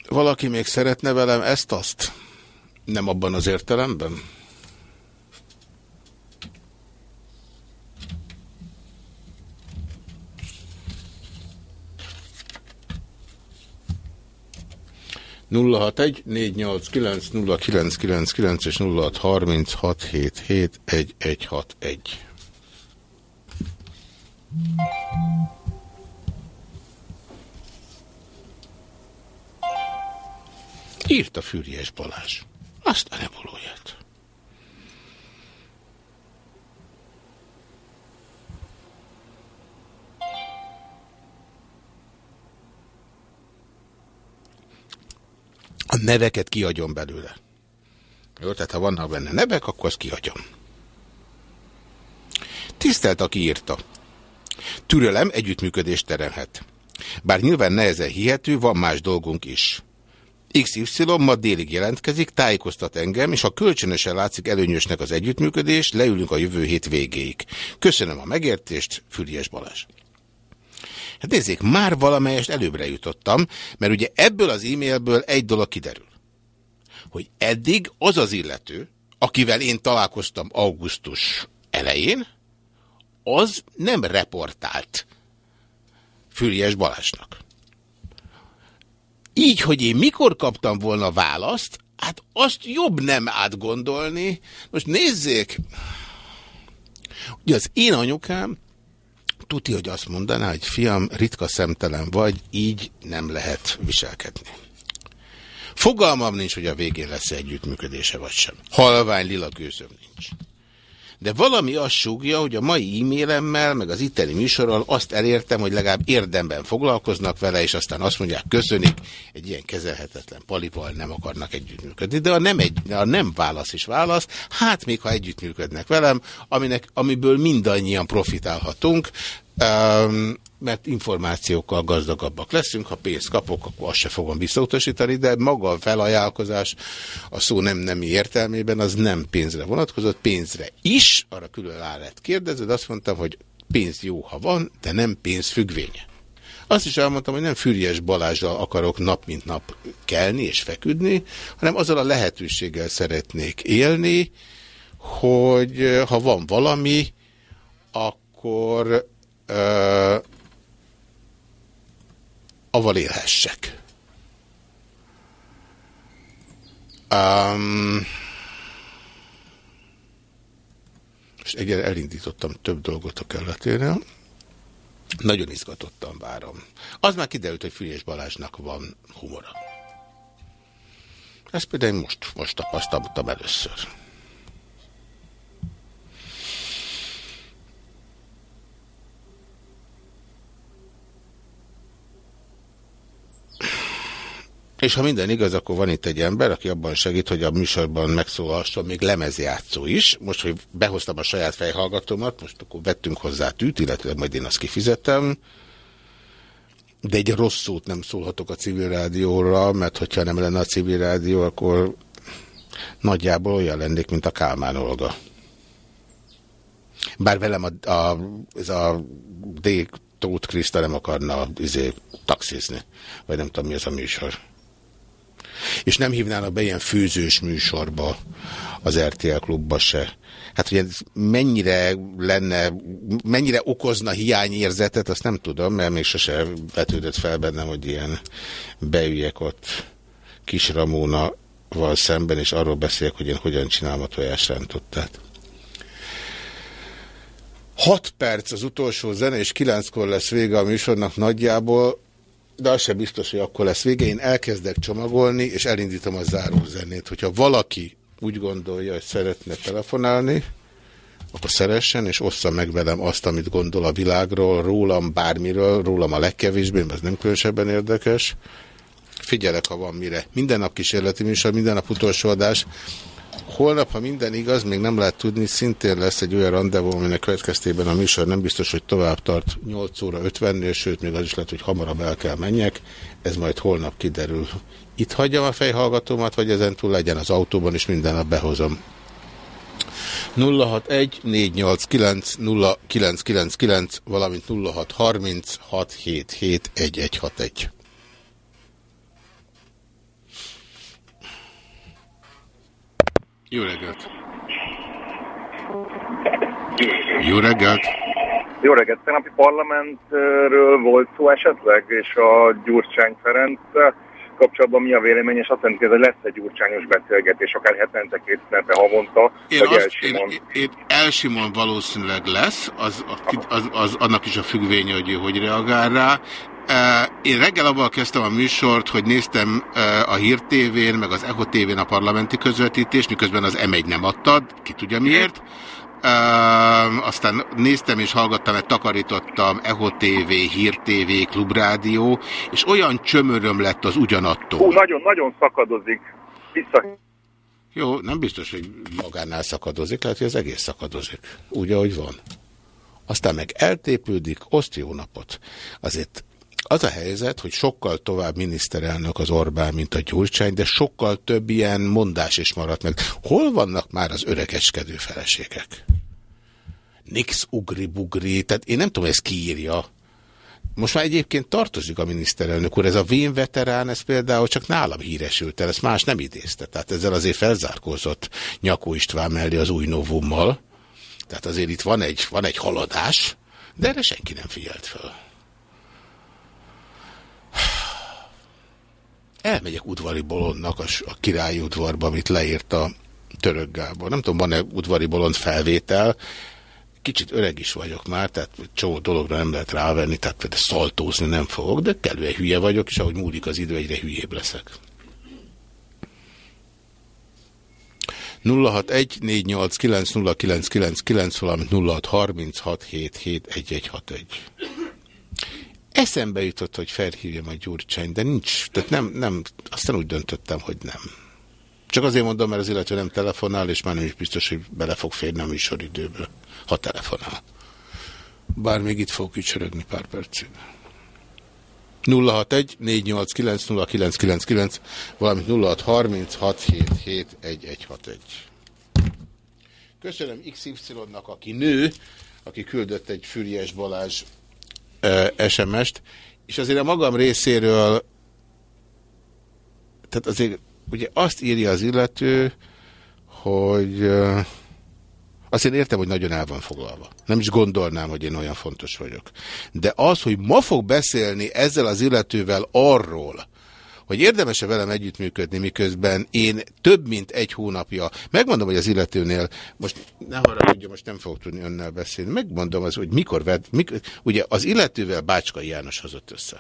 valaki még szeretne velem ezt-azt? Nem abban az értelemben? 061 és 0636771161. Írt a Fűries Balázs. Azt a nebolóját. A neveket kiadjon belőle. Jó, tehát ha vannak benne nevek, akkor azt kihagyom. Tisztelt, aki írta. Türelem együttműködést teremhet. Bár nyilván nehezen hihető, van más dolgunk is. XY ma délig jelentkezik, tájékoztat engem, és ha kölcsönösen látszik előnyösnek az együttműködés, leülünk a jövő hét végéig. Köszönöm a megértést, Füriás Balázs. Hát nézzék, már valamelyest előbbre jutottam, mert ugye ebből az e-mailből egy dolog kiderül. Hogy eddig az az illető, akivel én találkoztam augusztus elején, az nem reportált Füriás Balázsnak. így, hogy én mikor kaptam volna választ, hát azt jobb nem átgondolni. Most nézzék, ugye az én anyukám tuti, hogy azt mondaná, hogy fiam, ritka szemtelen vagy, így nem lehet viselkedni. Fogalmam nincs, hogy a végén lesz -e együttműködése vagy sem. Halvány lila gőzöm nincs. De valami azt súgja, hogy a mai e-mailemmel, meg az itteni műsorral azt elértem, hogy legalább érdemben foglalkoznak vele, és aztán azt mondják, köszönik, egy ilyen kezelhetetlen palival nem akarnak együttműködni. De a nem, egy, a nem válasz is válasz, hát még ha együttműködnek velem, aminek, amiből mindannyian profitálhatunk, Um, mert információkkal gazdagabbak leszünk, ha pénzt kapok, akkor azt se fogom visszautasítani, de maga a felajánlkozás a szó nem nemi értelmében az nem pénzre vonatkozott, pénzre is, arra külön rá lehet kérdezni, de azt mondtam, hogy pénz jó, ha van, de nem pénz függvénye. Azt is elmondtam, hogy nem Füriyes Balázsral akarok nap mint nap kelni és feküdni, hanem azzal a lehetőséggel szeretnék élni, hogy ha van valami, akkor aval élhessek. Um, és egyre elindítottam több dolgot a kelleténél. Nagyon izgatottan várom. Az már kiderült, hogy Fülyés Balázsnak van humora. Ezt például most, most tapasztaltam először. És ha minden igaz, akkor van itt egy ember, aki abban segít, hogy a műsorban megszólalhasson még lemezjátszó is. Most, hogy behoztam a saját fejhallgatómat, most akkor vettünk hozzá tűt, illetve majd én azt kifizettem. De egy rossz szót nem szólhatok a civil rádióra, mert hogyha nem lenne a civil rádió, akkor nagyjából olyan lennék, mint a Kálmán Olga. Bár velem a, a, ez a D. Tóth Kriszta nem akarna izé, taxizni, vagy nem tudom mi az a műsor. És nem hívnának be ilyen főzős műsorba az RTL klubba se. Hát, hogy ez mennyire lenne, mennyire okozna hiányérzetet, azt nem tudom, mert még sose vetődött fel bennem, hogy ilyen beüljek ott kis Ramóna val szemben, és arról beszélek, hogy én hogyan csinálom a tojásrántottát. 6 perc az utolsó zene, és 9-kor lesz vége a műsornak nagyjából, de az sem biztos, hogy akkor lesz vége. Én elkezdek csomagolni, és elindítom a zárózenét. Hogyha valaki úgy gondolja, hogy szeretne telefonálni, akkor szeressen, és ossza meg velem azt, amit gondol a világról, rólam, bármiről, rólam a legkevésbé, mert ez nem különösebben érdekes. Figyelek, ha van mire. Minden nap kísérleti műsor, minden nap utolsó adás. Holnap, ha minden igaz, még nem lehet tudni, szintén lesz egy olyan rendezvú, aminek következtében a műsor nem biztos, hogy tovább tart 8 óra 50-nél, sőt, még az is lehet, hogy hamarabb el kell menjek. Ez majd holnap kiderül. Itt hagyjam a fejhallgatómat, vagy ezentúl legyen az autóban, és minden nap behozom. 061 489 0999, valamint 0630 Jó reggelt! Jó reggelt! Jó reggelt! Tegnapi parlamentről volt szó esetleg, és a Gyurcsány Ferenc kapcsolatban mi a vélemény, és azt jelenti, hogy lesz egy gyurcsányos beszélgetés, akár hetente, kétszerbe, havonta, Én, vagy azt, elsimon. én, én elsimon valószínűleg lesz, az, az, az, az annak is a függvénye, hogy ő hogy reagál rá. Én reggel abban kezdtem a műsort, hogy néztem a Hír TV-n, meg az Echo TV-n a parlamenti közvetítést, miközben az M1 nem adtad, ki tudja miért. Uh, aztán néztem és hallgattam, mert takarítottam Echo TV, Hír TV, Klubrádió, és olyan csömöröm lett az ugyanattól. Hú, nagyon, nagyon szakadozik. Vissza. Jó, nem biztos, hogy magánál szakadozik, lehet, hogy az egész szakadozik. Úgy, ahogy van. Aztán meg eltépődik, oszt jó napot. Azért az a helyzet, hogy sokkal tovább miniszterelnök az Orbán, mint a Gyurcsány, de sokkal több ilyen mondás is maradt meg. Hol vannak már az öregeskedő feleségek? Nix ugri-bugri, tehát én nem tudom, ezt kiírja. Most már egyébként tartozik a miniszterelnök úr, ez a vén veterán, ez például csak nálam híresült el, ezt más nem idézte. Tehát ezzel azért felzárkózott Nyakó István mellé az új novummal. Tehát azért itt van egy, van egy haladás, de erre senki nem figyelt fel. Elmegyek udvari bolondnak a, királyi udvarba, amit leírt a török Gábor. Nem tudom, van-e udvari bolond felvétel, kicsit öreg is vagyok már, tehát csomó dologra nem lehet rávenni, tehát például szaltózni nem fogok, de kellően hülye vagyok, és ahogy múlik az idő, egyre hülyébb leszek. 061-489-0999, valamint 0636771161. Eszembe jutott, hogy felhívjam a Gyurcsány, de nincs, tehát nem, nem, aztán úgy döntöttem, hogy nem. Csak azért mondom, mert az illető nem telefonál, és már nem is biztos, hogy bele fog férni a műsoridőből, ha telefonál. Bár még itt fogok ücsörögni pár percig. 061 489 0999, valamint 0636771161. Köszönöm XY-nak, aki nő, aki küldött egy Füriyes Balázs SMS-t, és azért a magam részéről, tehát azért ugye azt írja az illető, hogy azt én értem, hogy nagyon el van foglalva. Nem is gondolnám, hogy én olyan fontos vagyok. De az, hogy ma fog beszélni ezzel az illetővel arról, hogy érdemes-e velem együttműködni, miközben én több mint egy hónapja, megmondom, hogy az illetőnél, most ne haragudja, most nem fogok tudni önnel beszélni, megmondom az, hogy mikor vett, ugye az illetővel Bácskai János hozott össze.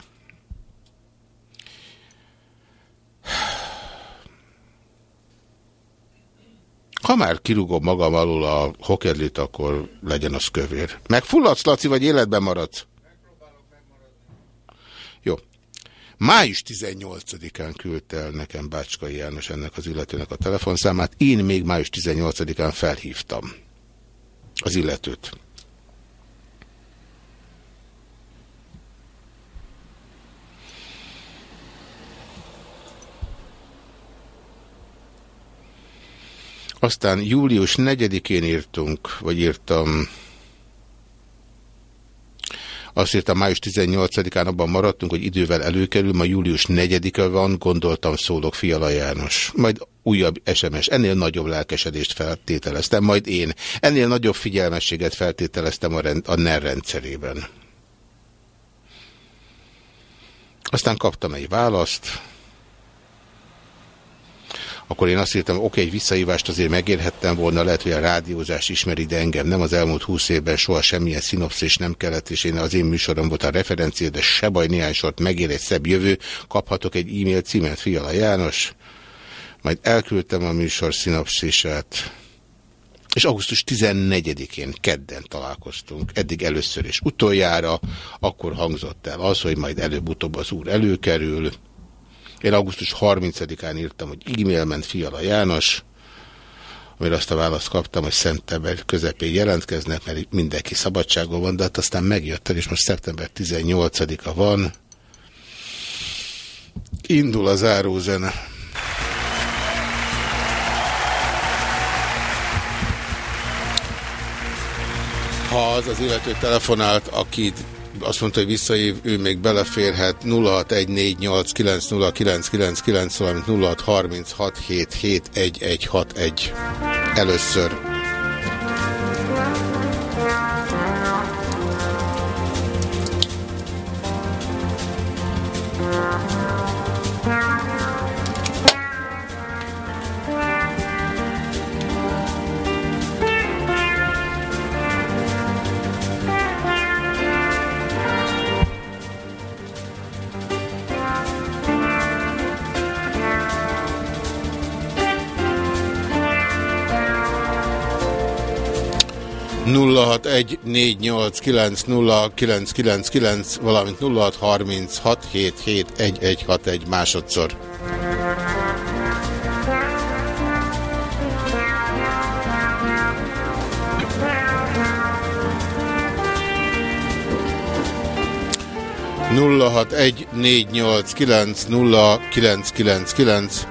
Ha már kirúgom magam alul a hokedlit, akkor legyen az kövér. Megfulladsz, Laci, vagy életben maradsz? Jó. Május 18-án küldte el nekem Bácskai János ennek az illetőnek a telefonszámát. Én még május 18-án felhívtam az illetőt. Aztán július 4-én írtunk, vagy írtam, azt írtam május 18-án abban maradtunk, hogy idővel előkerül, ma július 4-e van, gondoltam szólok Fiala János. Majd újabb SMS, ennél nagyobb lelkesedést feltételeztem, majd én. Ennél nagyobb figyelmességet feltételeztem a, rend, a NER rendszerében. Aztán kaptam egy választ, akkor én azt írtam, oké, egy visszahívást azért megérhettem volna, lehet, hogy a rádiózás ismeri, de engem nem az elmúlt húsz évben soha semmilyen szinopszis nem kellett, és én az én műsorom volt a referencia, de se baj, néhány sort megér egy szebb jövő, kaphatok egy e-mail címet, Fiala János, majd elküldtem a műsor szinopszisát, és augusztus 14-én kedden találkoztunk, eddig először és utoljára, akkor hangzott el az, hogy majd előbb-utóbb az úr előkerül, én augusztus 30-án írtam, hogy e-mail ment Fiala János, amire azt a választ kaptam, hogy szeptember közepén jelentkeznek, mert mindenki szabadságon van, de hát aztán megjött el, és most szeptember 18-a van. Indul a zárózene. Ha az az illető telefonált, akit azt mondta, hogy visszaív, ő még beleférhet 0614890999, valamint 0636771161. Először. nulla hat 0614890999, valamint 0636771161 másodszor. nulla hat egy négy nyolc kilenc nulla kilenc kilenc kilenc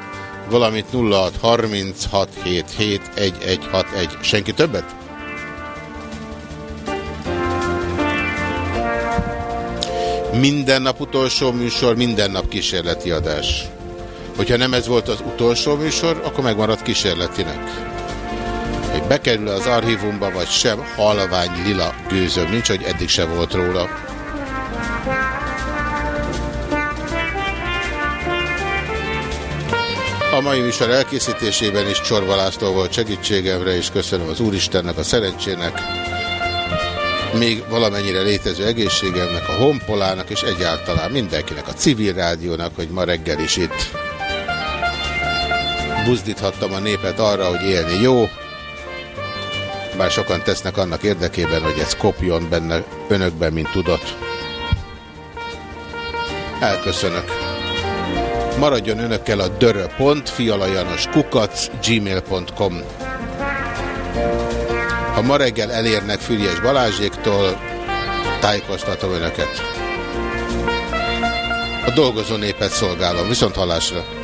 valamint nulla hat harminc hat hét hét egy egy hat egy senki többet? Minden nap utolsó műsor, minden nap kísérleti adás. Hogyha nem ez volt az utolsó műsor, akkor megmarad kísérletinek. Hogy bekerül az archívumba, vagy sem, halvány lila gőzöm nincs, hogy eddig se volt róla. A mai műsor elkészítésében is Csorba László volt segítségemre, és köszönöm az Úristennek, a szerencsének, még valamennyire létező egészségemnek, a honpolának, és egyáltalán mindenkinek, a civil rádiónak, hogy ma reggel is itt buzdíthattam a népet arra, hogy élni jó, bár sokan tesznek annak érdekében, hogy ez kopjon benne önökben, mint tudat. Elköszönök. Maradjon önökkel a dörö.fialajanos gmail.com Ha ma reggel elérnek Füriás Balázséktól, tájékoztatom önöket. A dolgozó népet szolgálom. Viszont hallásra!